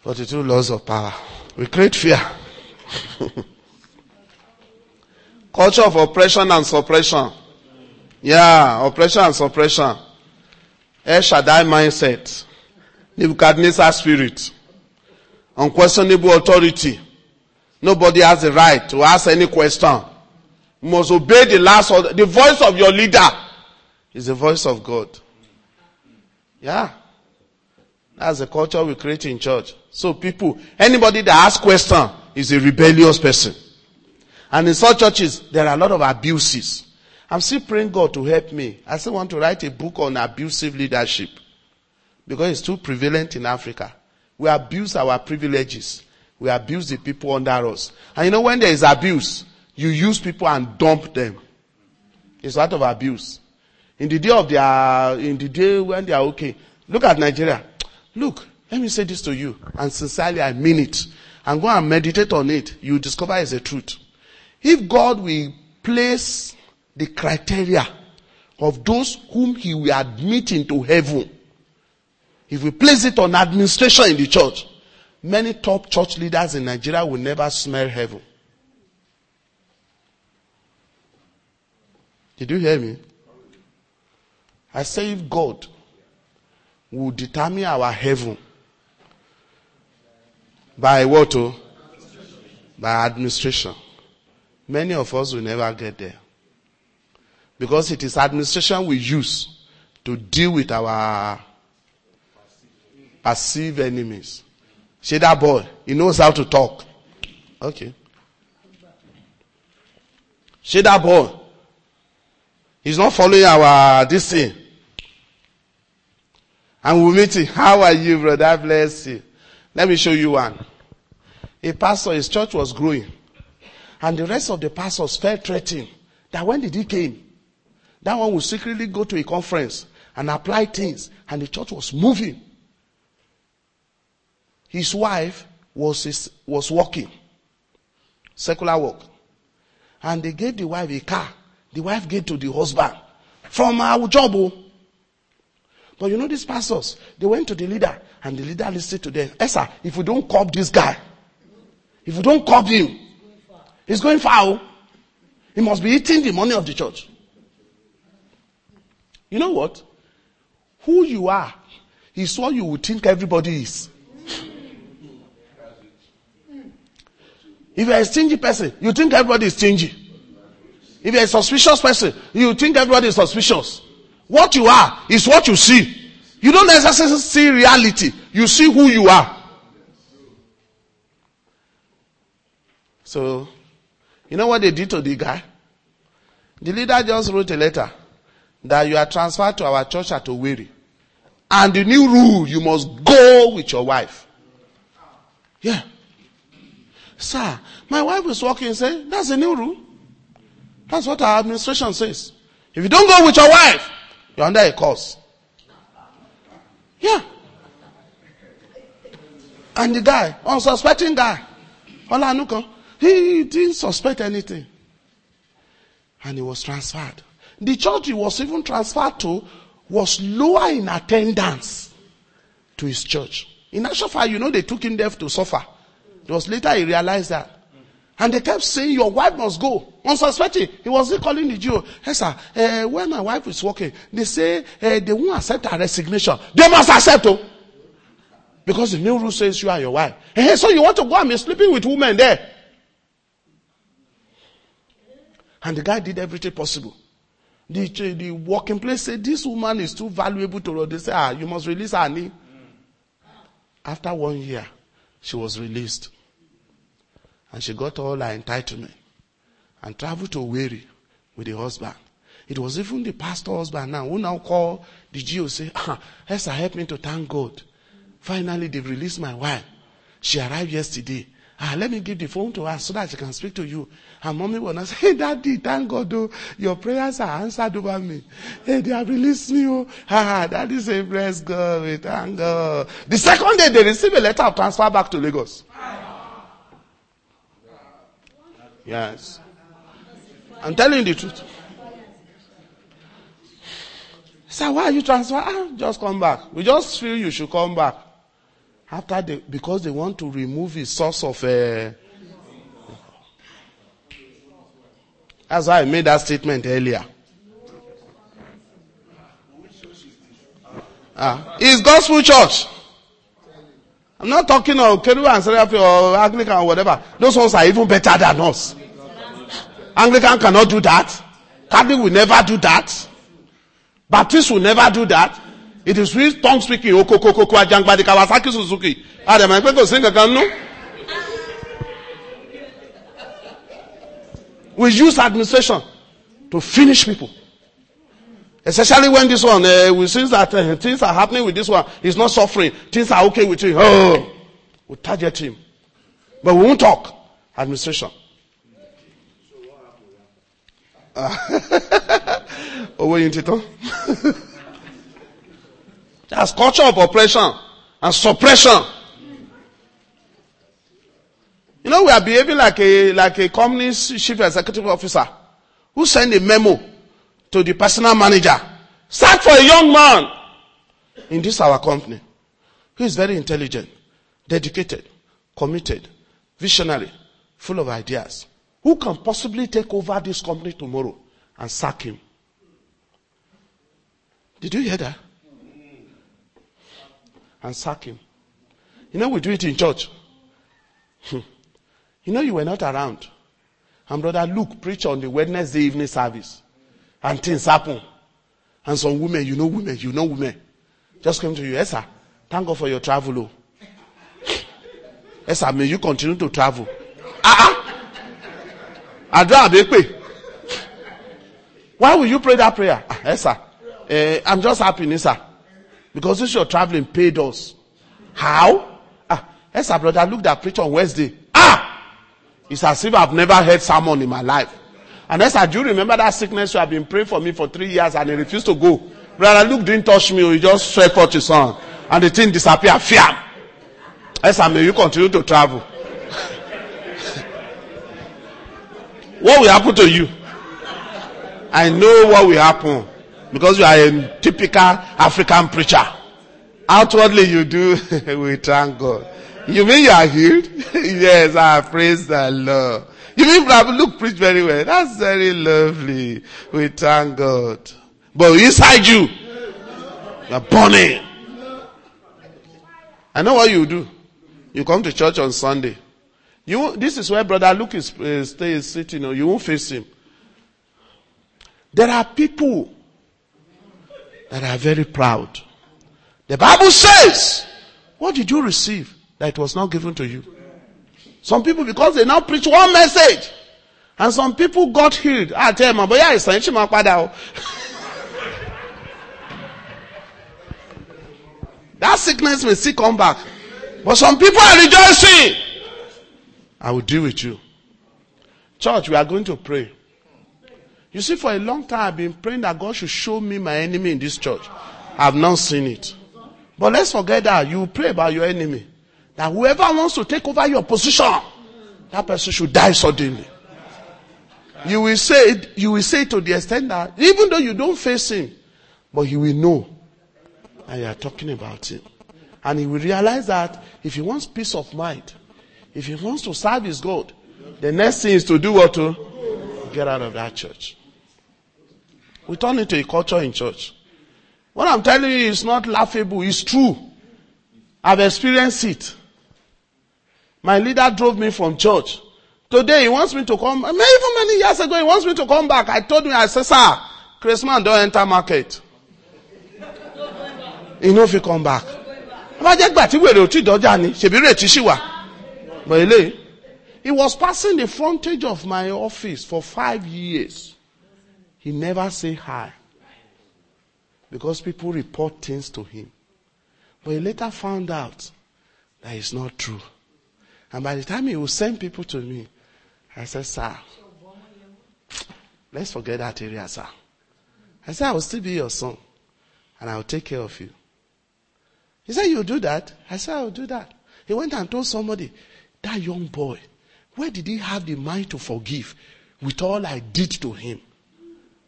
42 laws of power. We create fear. <laughs> Culture of oppression and suppression. Yeah, oppression and suppression. El Shaddai mindset. Nebuchadnezzar spirit. Unquestionable authority. Nobody has the right to ask any question. You must obey the last order. The voice of your leader is the voice of God. Yeah. That's the culture we create in church. So people, anybody that asks question is a rebellious person. And in such churches, there are a lot of abuses. I'm still praying God to help me. I still want to write a book on abusive leadership. Because it's too prevalent in Africa. We abuse our privileges. We abuse the people under us. And you know when there is abuse, you use people and dump them. It's out of abuse. In the day of their, in the day when they are okay. Look at Nigeria. Look, let me say this to you, and sincerely I mean it. And go and meditate on it. You discover it's a truth. If God will place the criteria of those whom He will admit into heaven, if we place it on administration in the church, many top church leaders in Nigeria will never smell heaven. Did you hear me? I say if God will determine our heaven by what? Oh? By administration. Many of us will never get there. Because it is administration we use to deal with our perceived enemies. See that boy? He knows how to talk. Okay. See that boy? He's not following our this thing. And we meet him. How are you, brother? Bless you. Let me show you one. A pastor, his church was growing. And the rest of the pastors felt threatened that when did he came, that one would secretly go to a conference and apply things. And the church was moving. His wife was, his, was working. Secular work. And they gave the wife a car. The wife gave to the husband. From our job. Oh. But you know these pastors, they went to the leader and the leader listened to them. Esther, if we don't cop this guy, if we don't cop him, he's going foul. Oh. He must be eating the money of the church. You know what? Who you are is what you would think everybody is. If you're a stingy person, you think everybody is stingy. If you're a suspicious person, you think everybody is suspicious. What you are is what you see. You don't necessarily see reality. You see who you are. So, you know what they did to the guy? The leader just wrote a letter that you are transferred to our church at Owerri. And the new rule, you must go with your wife. Yeah. Sir, my wife is walking and saying, that's a new rule. That's what our administration says. If you don't go with your wife, you're under a curse. Yeah. And the guy, unsuspecting guy, he didn't suspect anything. And he was transferred. The church he was even transferred to was lower in attendance to his church. In actual fact, you know, they took him there to suffer. It was later he realized that. And they kept saying, your wife must go. Unsuspecting. He was still calling the Jew. Hey sir, uh, when my wife is working, they say uh, they won't accept her resignation. They must accept oh. Because the new rule says you are your wife. Hey, so you want to go and be sleeping with women there? And the guy did everything possible. The, the working place said, this woman is too valuable to us. They say, ah, you must release her. After one year, she was released. And she got all her entitlement and traveled to Owerri with the husband. It was even the pastor husband now who now called the Jew say, ah, Esther help me to thank God. Finally, they've released my wife. She arrived yesterday. Ah, let me give the phone to her so that she can speak to you. Her mommy will not say, hey, daddy, thank God, oh, your prayers are answered over me. Hey, they have released me, oh. Ah, daddy say, bless God, we thank God. The second day, they receive a letter of transfer back to Lagos. Yes. I'm telling you the truth. So why are you transfer? Ah, just come back. We just feel you should come back. After they, because they want to remove his source of, uh, that's why I made that statement earlier. Ah, it's gospel church. I'm not talking of Cherubim and Seraphim or Anglican or whatever. Those ones are even better than us. Anglican cannot do that. Catholic will never do that. Baptist will never do that. It is we tongue speaking. Okokoko ajangbadi Kawasaki Suzuki. Adam ẹgbẹ́ kò sí nú. We use administration to finish people. Especially when this one, uh, we see that uh, things are happening with this one. He's not suffering. Things are okay with him. Oh, we target him. But we won't talk. Administration. <laughs> Owó yín ti tán. <laughs> That's culture of oppression and suppression. You know, we are behaving like a, like a company's chief executive officer who sent a memo to the personal manager. Search for a young man in this our company who is very intelligent, dedicated, committed, visionary, full of ideas. Who can possibly take over this company tomorrow and sack him? Did you hear that? And sack him. You know, we do it in church. Hmm. You know, you were not around. And brother Luke preached on the Wednesday evening service. And things happen. And some women, you know women, you know women, just came to you, yes sir, thank God for your travel. Oh. <laughs> Yes sir, may you continue to travel. Ah ah. Adra Abepe. Why will you pray that prayer? Ah, yes sir. Uh, I'm just happy, sir. Because this your traveling paid us. How? Ah, yes brother, Luke that preach on Wednesday. Ah! It's as if I've never heard sermon in my life. And as I do remember that sickness you have been praying for me for three years and he refused to go. Brother Luke didn't touch me, he just sweat forth his son. And the thing disappeared. Fiam. Yes, I may you continue to travel. <laughs> what will happen to you? I know what will happen. Because you are a typical African preacher. Outwardly you do, <laughs> we thank God. You mean you are healed? <laughs> yes, I praise the Lord. You mean Brother Luke preach very well? That's very lovely. We thank God. But inside you, you're burning. I know what you do. You come to church on Sunday. You, this is where Brother Luke is, uh, stays sitting. You won't face him. There are people that are very proud. The Bible says, what did you receive that was not given to you? Some people, because they now preach one message, and some people got healed. I tell you, but yeah, it's oh. <laughs> That sickness may still come back. But some people are rejoicing. I will deal with you. Church, we are going to pray. You see, for a long time I've been praying that God should show me my enemy in this church. I've not seen it. But let's forget that. You pray about your enemy. That whoever wants to take over your position, that person should die suddenly. You will say, you will say to the extent that even though you don't face him, but he will know that you are talking about him. And he will realize that if he wants peace of mind, if he wants to serve his God, The next thing is to do what to get out of that church. We turn into a culture in church. What I'm telling you is not laughable, it's true. I've experienced it. My leader drove me from church. Today he wants me to come, even many years ago he wants me to come back. I told him, I said, sir, Christmas don't enter market. You know if you come back. But he was passing the frontage of my office for five years. He never say hi. Because people report things to him. But he later found out that it's not true. And by the time he will send people to me, I said, sir, let's forget that area, sir. I said, I will still be your son and I will take care of you. He said, you'll do that? I said, I will do that. He went and told somebody, that young boy, where did he have the mind to forgive with all I did to him?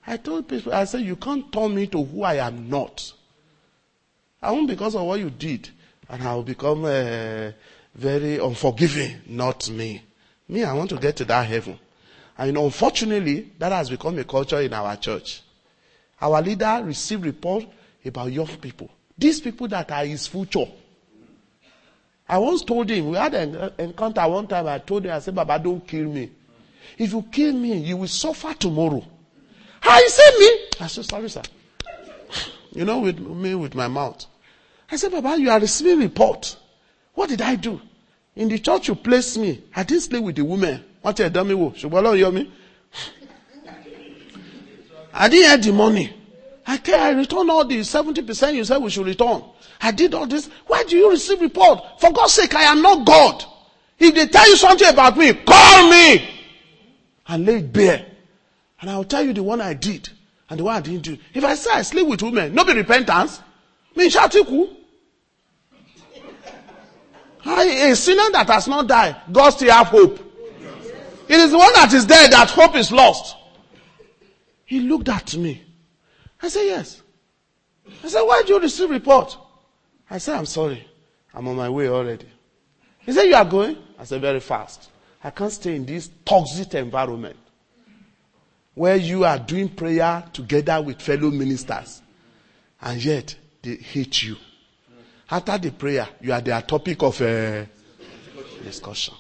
I told people, I said, you can't turn me to who I am not. I won't because of what you did. And I will become uh, very unforgiving. Not me. Me, I want to get to that heaven. And unfortunately, that has become a culture in our church. Our leader received report about young people. These people that are his future. I once told him, we had an encounter one time, I told him, I said, Baba, don't kill me. If you kill me, you will suffer tomorrow. How you say me? I said, sorry, sir. You know, with me, with my mouth. I said, Baba, you are receiving report. What did I do? In the church you placed me, I didn't sleep with the women. What you me wo? Ṣùgbọ́n Ọlọ́run yọ mí. I didn't have the money. I came, I returned all the 70% you said we should return. I did all this. Why do you receive report? For God's sake, I am not God. If they tell you something about me, call me and lay it bare. And I'll tell you the one I did and the one I didn't do. If I say I sleep with women, no be repentance. Me shatiku. A sinner that has not died, God still have hope. It is the one that is dead that hope is lost. He looked at me. I said, yes. I said, why did you receive report? I said, I'm sorry. I'm on my way already. He said, you are going? I said, very fast. I can't stay in this toxic environment where you are doing prayer together with fellow ministers and yet they hate you. After the prayer, you are their topic of uh, discussion.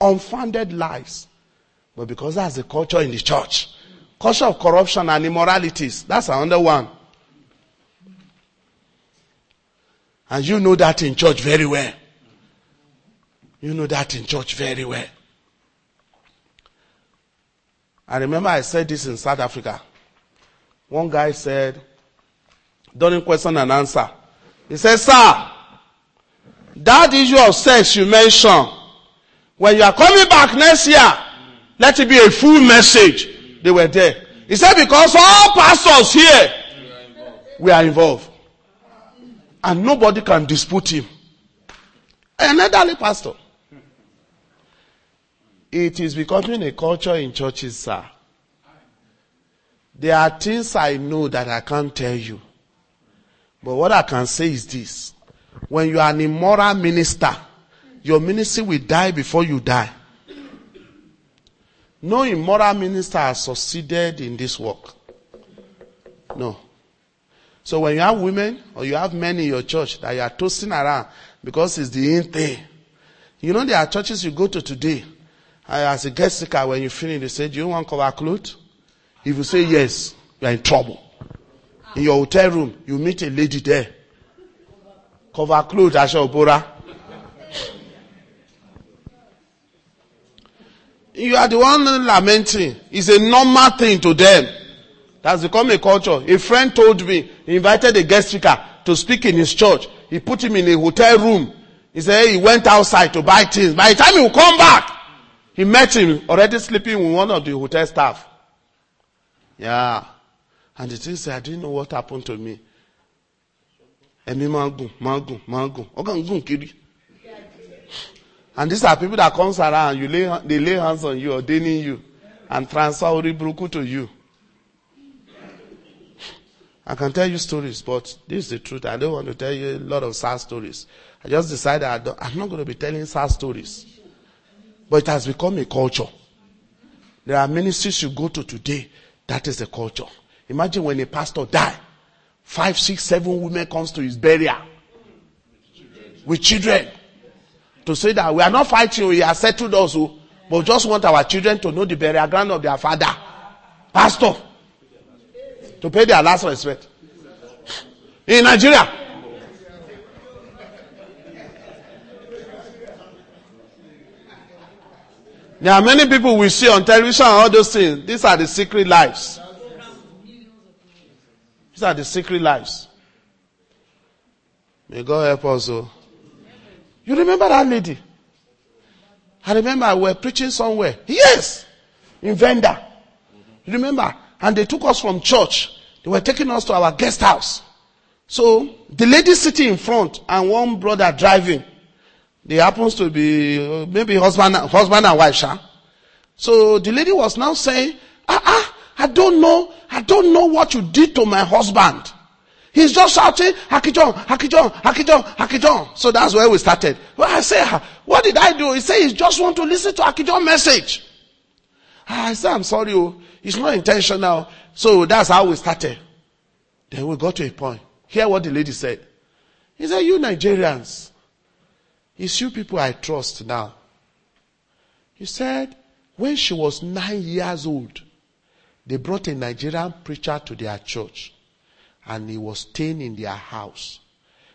Unfounded lies. But because that's the culture in the church, culture of corruption and immoralities, that's another one. And you know that in church very well. You know that in church very well. I remember I said this in South Africa. One guy said, during question and answer, he said, Sir, that issue of sex you mentioned, when you are coming back next year, let it be a full message. They were there. He said, Because all pastors here, we are involved. And nobody can dispute him. An elderly pastor. It is becoming a culture in churches, sir. There are things I know that I can't tell you. But what I can say is this. When you are an immoral minister, your ministry will die before you die. No immoral minister has succeeded in this work. No. So when you have women or you have men in your church that you are toasting around because it's the in thing. You know there are churches you go to today. As a guest speaker, when you finish, they say, do you want cover clothes? If you say yes, you are in trouble. In your hotel room, you meet a lady there. Cover clothes, Asha Obora. You are the one lamenting. It's a normal thing to them. That's become a culture. A friend told me, he invited a guest speaker to speak in his church. He put him in a hotel room. He said he went outside to buy things. By the time he will come back, he met him already sleeping with one of the hotel staff. Yeah. And the thing said, I didn't know what happened to me. Ẹ̀mí máa máa gùn, máa ń gùn kiri. And these are people that comes around, you lay, they lay hands on you, ordaining you, and transfer orí to you. I can tell you stories, but this is the truth. I don't want to tell you a lot of sad stories. I just decided I don't, I'm not going to be telling sad stories. But it has become a culture. There are ministries you go to today. That is the culture. Imagine when a pastor die, five, six, seven women comes to his burial with children to say that we are not fighting, we are settled also, but just want our children to know the burial ground of their father. Pastor. To pay their last respect. In Nigeria. There are many people we see on television and all those things. These are the secret lives. These are the secret lives. May God help us. Oh. You remember that lady? I remember we were preaching somewhere. Yes! In Venda. You remember? And they took us from church. They were taking us to our guest house. So, the lady sitting in front and one brother driving. They happens to be uh, maybe husband, husband and wife, sha. So the lady was now saying, ah, ah, I don't know, I don't know what you did to my husband. He's just shouting, Akin-John, Akin-John, Akin-John, Akin-John. So that's where we started. Well, I say, what did I do? He said, he just want to listen to Akin-John message. I said, I'm sorry, oh, it's not intentional. So that's how we started. Then we got to a point. Hear what the lady said. He said, you Nigerians, it's you people I trust now. He said, when she was nine years old, they brought a Nigerian preacher to their church and he was staying in their house.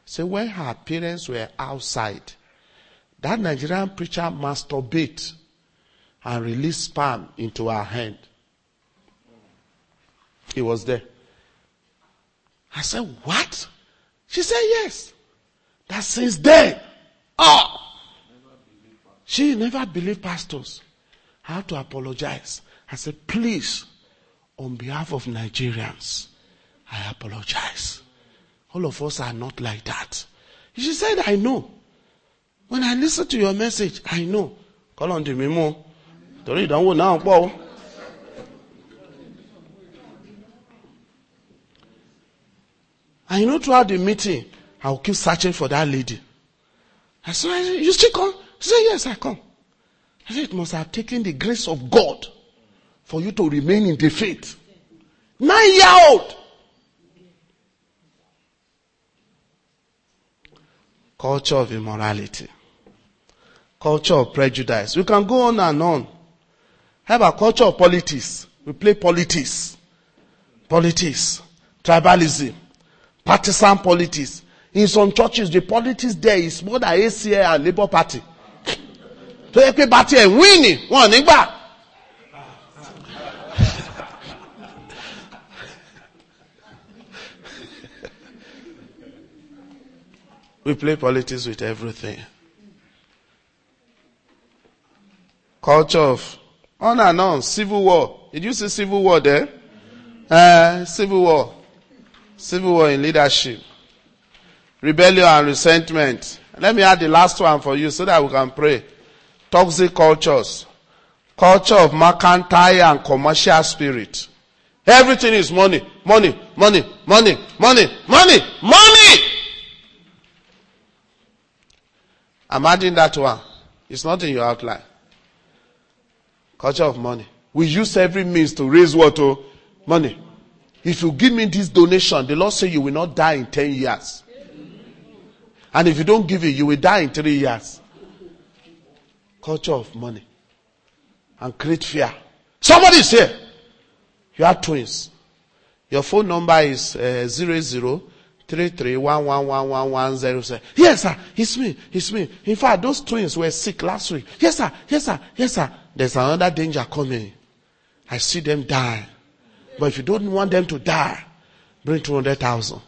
So when her parents were outside, that Nigerian preacher masturbate and released sperm into her hand. He was there. I said, what? She said, yes. That since then, oh, she never believed pastors. I had to apologize. I said, please, on behalf of Nigerians, I apologize. All of us are not like that. She said, I know. When I listen to your message, I know. Call on the memo. Torí ìdánwò náà pọ̀. And you know, throughout the meeting, I will keep searching for that lady. I said, you still come? She said, yes, I come. I said, it must have taken the grace of God for you to remain in the faith. Nine year old. Culture of immorality. Culture of prejudice. We can go on and on. Have about culture of politics? We play politics. Politics. Tribalism. Partisan politics. In some churches, the politics there is more than ACA and Labour Party. <laughs> tó yẹ pé bá tiẹ̀ wíìnì wọn nígbà. <laughs> we play politics with everything. Culture of on and on, civil war. Did you see civil war there? Uh, civil war. Civil war in leadership. Rebellion and resentment. Let me add the last one for you so that we can pray toxic cultures, culture of mercantile and commercial spirit. Everything is money, money, money, money, money, money, money. Imagine that one. It's not in your outline. Culture of money. We use every means to raise what? Oh, money. If you give me this donation, the Lord say you will not die in 10 years. And if you don't give it, you will die in 3 years culture of money and create fear. Somebody here. You are twins. Your phone number is uh, three three. Yes, sir. It's me. It's me. In fact, those twins were sick last week. Yes, sir. Yes, sir. Yes, sir. There's another danger coming. I see them die. But if you don't want them to die, bring two hundred thousand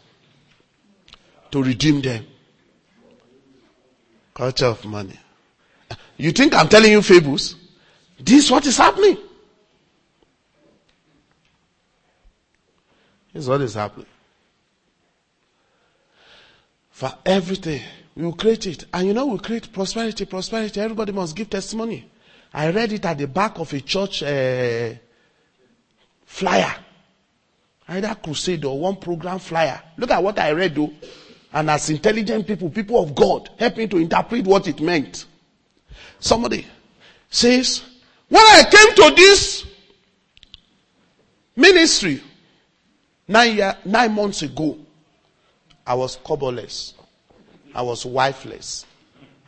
to redeem them. Culture of money. You think I'm telling you fables? This is what is happening. This is what is happening. For everything, we will create it. And you know, we create prosperity, prosperity. Everybody must give testimony. I read it at the back of a church uh, flyer. Either crusade or one program flyer. Look at what I read though. And as intelligent people, people of God, help me to interpret what it meant. Somebody says, when I came to this ministry nine, year, nine months ago, I was coverless. I was wifeless.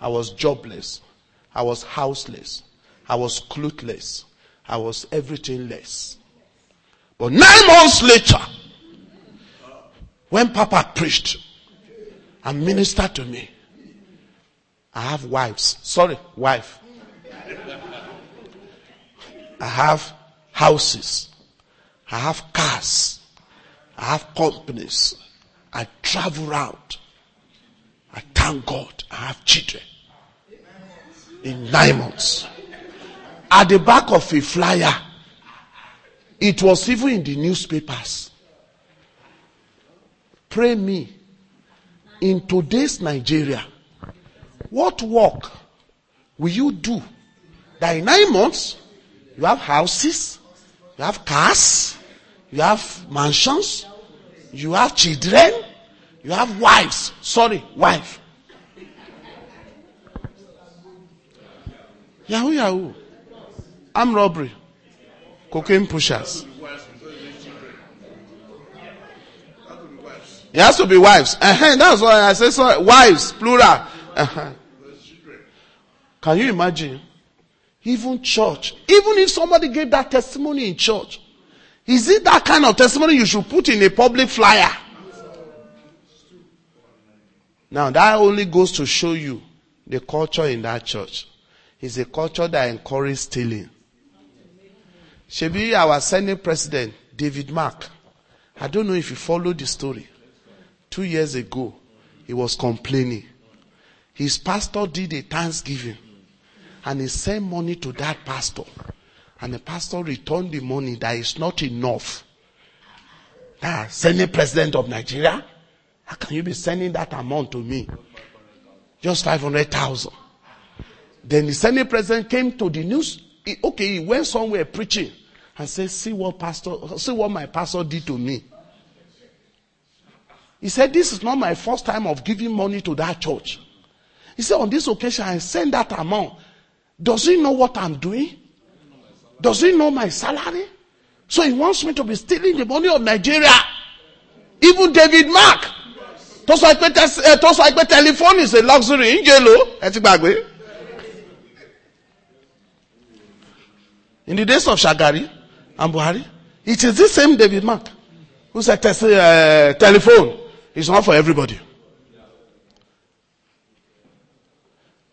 I was jobless. I was houseless. I was clothless. I was everything less. But nine months later, when Papa preached and minister to me, I have wives. Sorry, wife. I have houses. I have cars. I have companies. I travel around. I thank God I have children. In nine months. At the back of a flyer, it was even in the newspapers. Pray me. In today's Nigeria, what work will you do that in nine months you have houses, you have cars, you have mansions, you have children, you have wives. Sorry, wife. Yahoo, Yahoo. Armed robbery. Cocaine pushers. It has to be wives. Uh-huh, that's why I say sorry. Wives, plural. Uh-huh. Can you imagine? Even church. Even if somebody gave that testimony in church, is it that kind of testimony you should put in a public flyer? Now that only goes to show you the culture in that church. It's a culture that encourages stealing. Shebi, our Senate president, David Mark, I don't know if you follow the story. Two years ago, he was complaining. His pastor did a thanksgiving and he sent money to that pastor. And the pastor returned the money that is not enough. That Senate president of Nigeria, how can you be sending that amount to me? Just 500,000. Then the Senate president came to the news. He, okay, he went somewhere preaching and said, see what pastor, see what my pastor did to me. He said, this is not my first time of giving money to that church. He said, on this occasion, I send that amount. Does he know what I'm doing? Does he know my salary? So he wants me to be stealing the money of Nigeria. Even David Mark. Tó sọ telephone is a luxury ń jẹ́ lo. In the days of Shagari and Buhari, it is this same David Mark who said uh, telephone is not for everybody.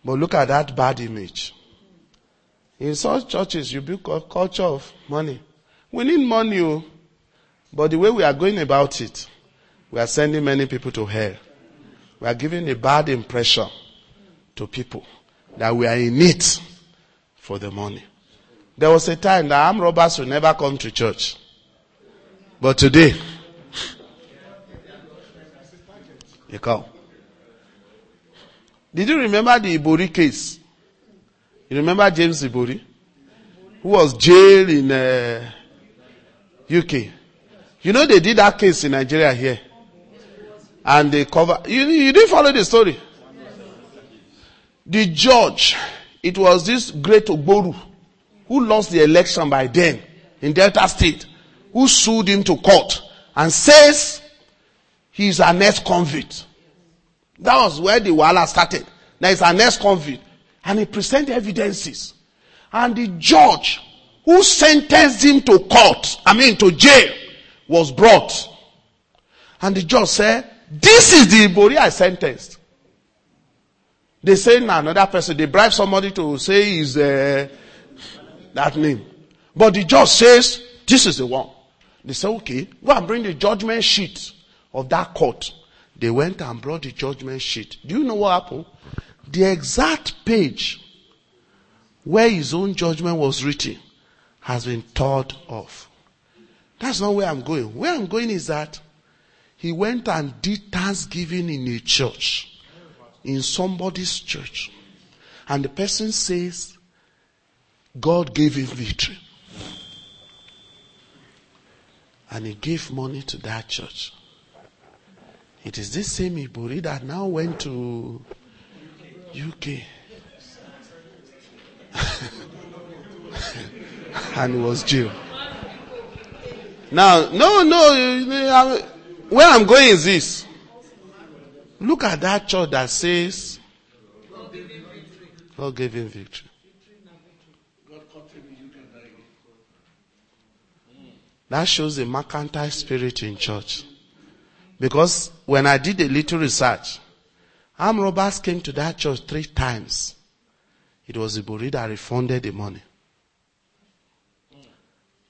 But look at that bad image. In such churches, you build a culture of money. We need money, oh. but the way we are going about it, we are sending many people to hell. We are giving a bad impression to people that we are in it for the money. There was a time that armed robbers would never come to church. But today, they come. Did you remember the Ibori case? You remember James Ibori? Who was jailed in uh, UK. You know they did that case in Nigeria here. And they cover, you, you didn't follow the story. The judge, it was this great Ogboru who lost the election by then in Delta State, who sued him to court and says he's an ex-convict. That was where the wala started. Now he's an ex-convict. And he presented evidences. And the judge who sentenced him to court, I mean to jail, was brought. And the judge said, this is the Ibori I sentenced. They say now another person, they bribe somebody to say is uh, that name. But the judge says, this is the one. They say, okay, go and bring the judgment sheet of that court. They went and brought the judgment sheet. Do you know what happened? The exact page where his own judgment was written has been thought of. That's not where I'm going. Where I'm going is that he went and did thanksgiving in a church, in somebody's church. And the person says, God gave him victory. And he gave money to that church. It is this same Ibori that now went to UK. <laughs> and was jail. Now, no, no, where I'm going is this. Look at that church that says, God gave him victory. That shows a mercantile spirit in church. Because when I did a little research, armed robbers came to that church three times. It was Buri that refunded the money.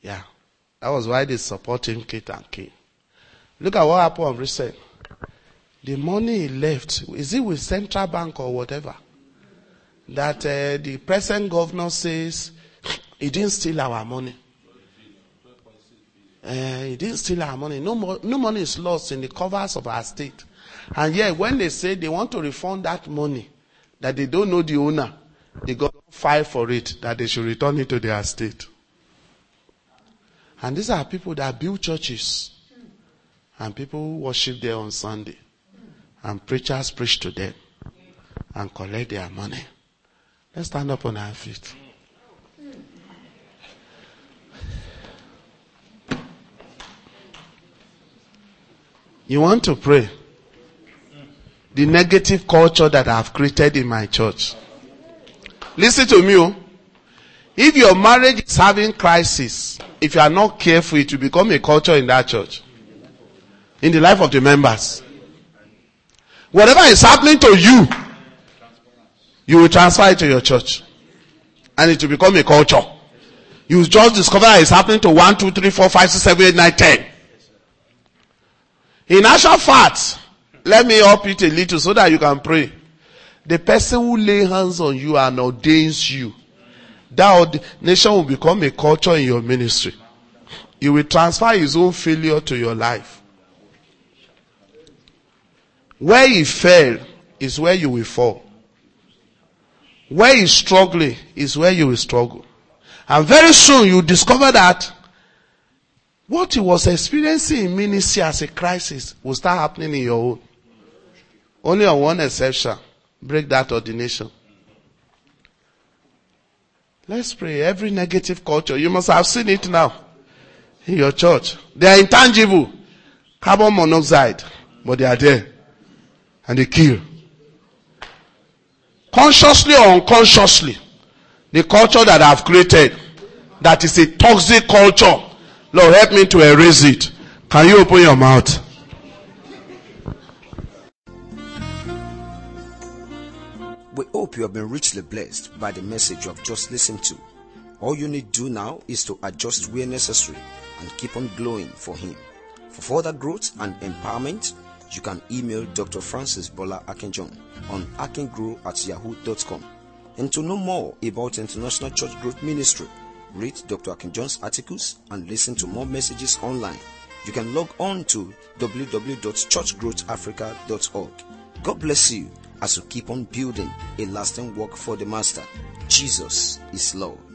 Yeah. That was why they support him, Kate and King. Look at what happened recent. The money he left, is it with central bank or whatever? That uh, the present governor says he didn't steal our money. Uh, he didn't steal our money. No, no money is lost in the covers of our state. And yet, when they say they want to refund that money, that they don't know the owner, they got file for it that they should return it to their state. And these are people that build churches. And people worship there on Sunday. And preachers preach to them. And collect their money. Let's stand up on our feet. You want to pray? The negative culture that I've created in my church. Listen to me. Oh. If your marriage is having crisis, if you are not careful, it will become a culture in that church. In the life of the members. Whatever is happening to you, you will transfer it to your church. And it will become a culture. You just discover it's happening to 1, 2, 3, 4, 5, 6, 7, 8, 9, 10. In actual fact, let me up it a little so that you can pray. The person who lay hands on you and ordains you, that ordination will become a culture in your ministry. He will transfer his own failure to your life. Where he fell is where you will fall. Where he's struggling is where you will struggle. And very soon you discover that what he was experiencing in ministry as a crisis will start happening in your own. Only on one exception. Break that ordination. Let's pray. Every negative culture, you must have seen it now in your church. They are intangible. Carbon monoxide, but they are there. And they kill. Consciously or unconsciously, the culture that I've created, that is a toxic culture, Lord, help me to erase it. Can you open your mouth? We hope you have been richly blessed by the message you have just listened to. All you need to do now is to adjust where necessary and keep on glowing for Him. For further growth and empowerment, you can email Dr. Francis Bola Akin-John on akingrow at yahoo.com. And to know more about International Church Growth Ministry, read Dr. Akin-John's articles, and listen to more messages online. You can log on to www.churchgrowthafrica.org. God bless you as you keep on building a lasting work for the Master. Jesus is Lord.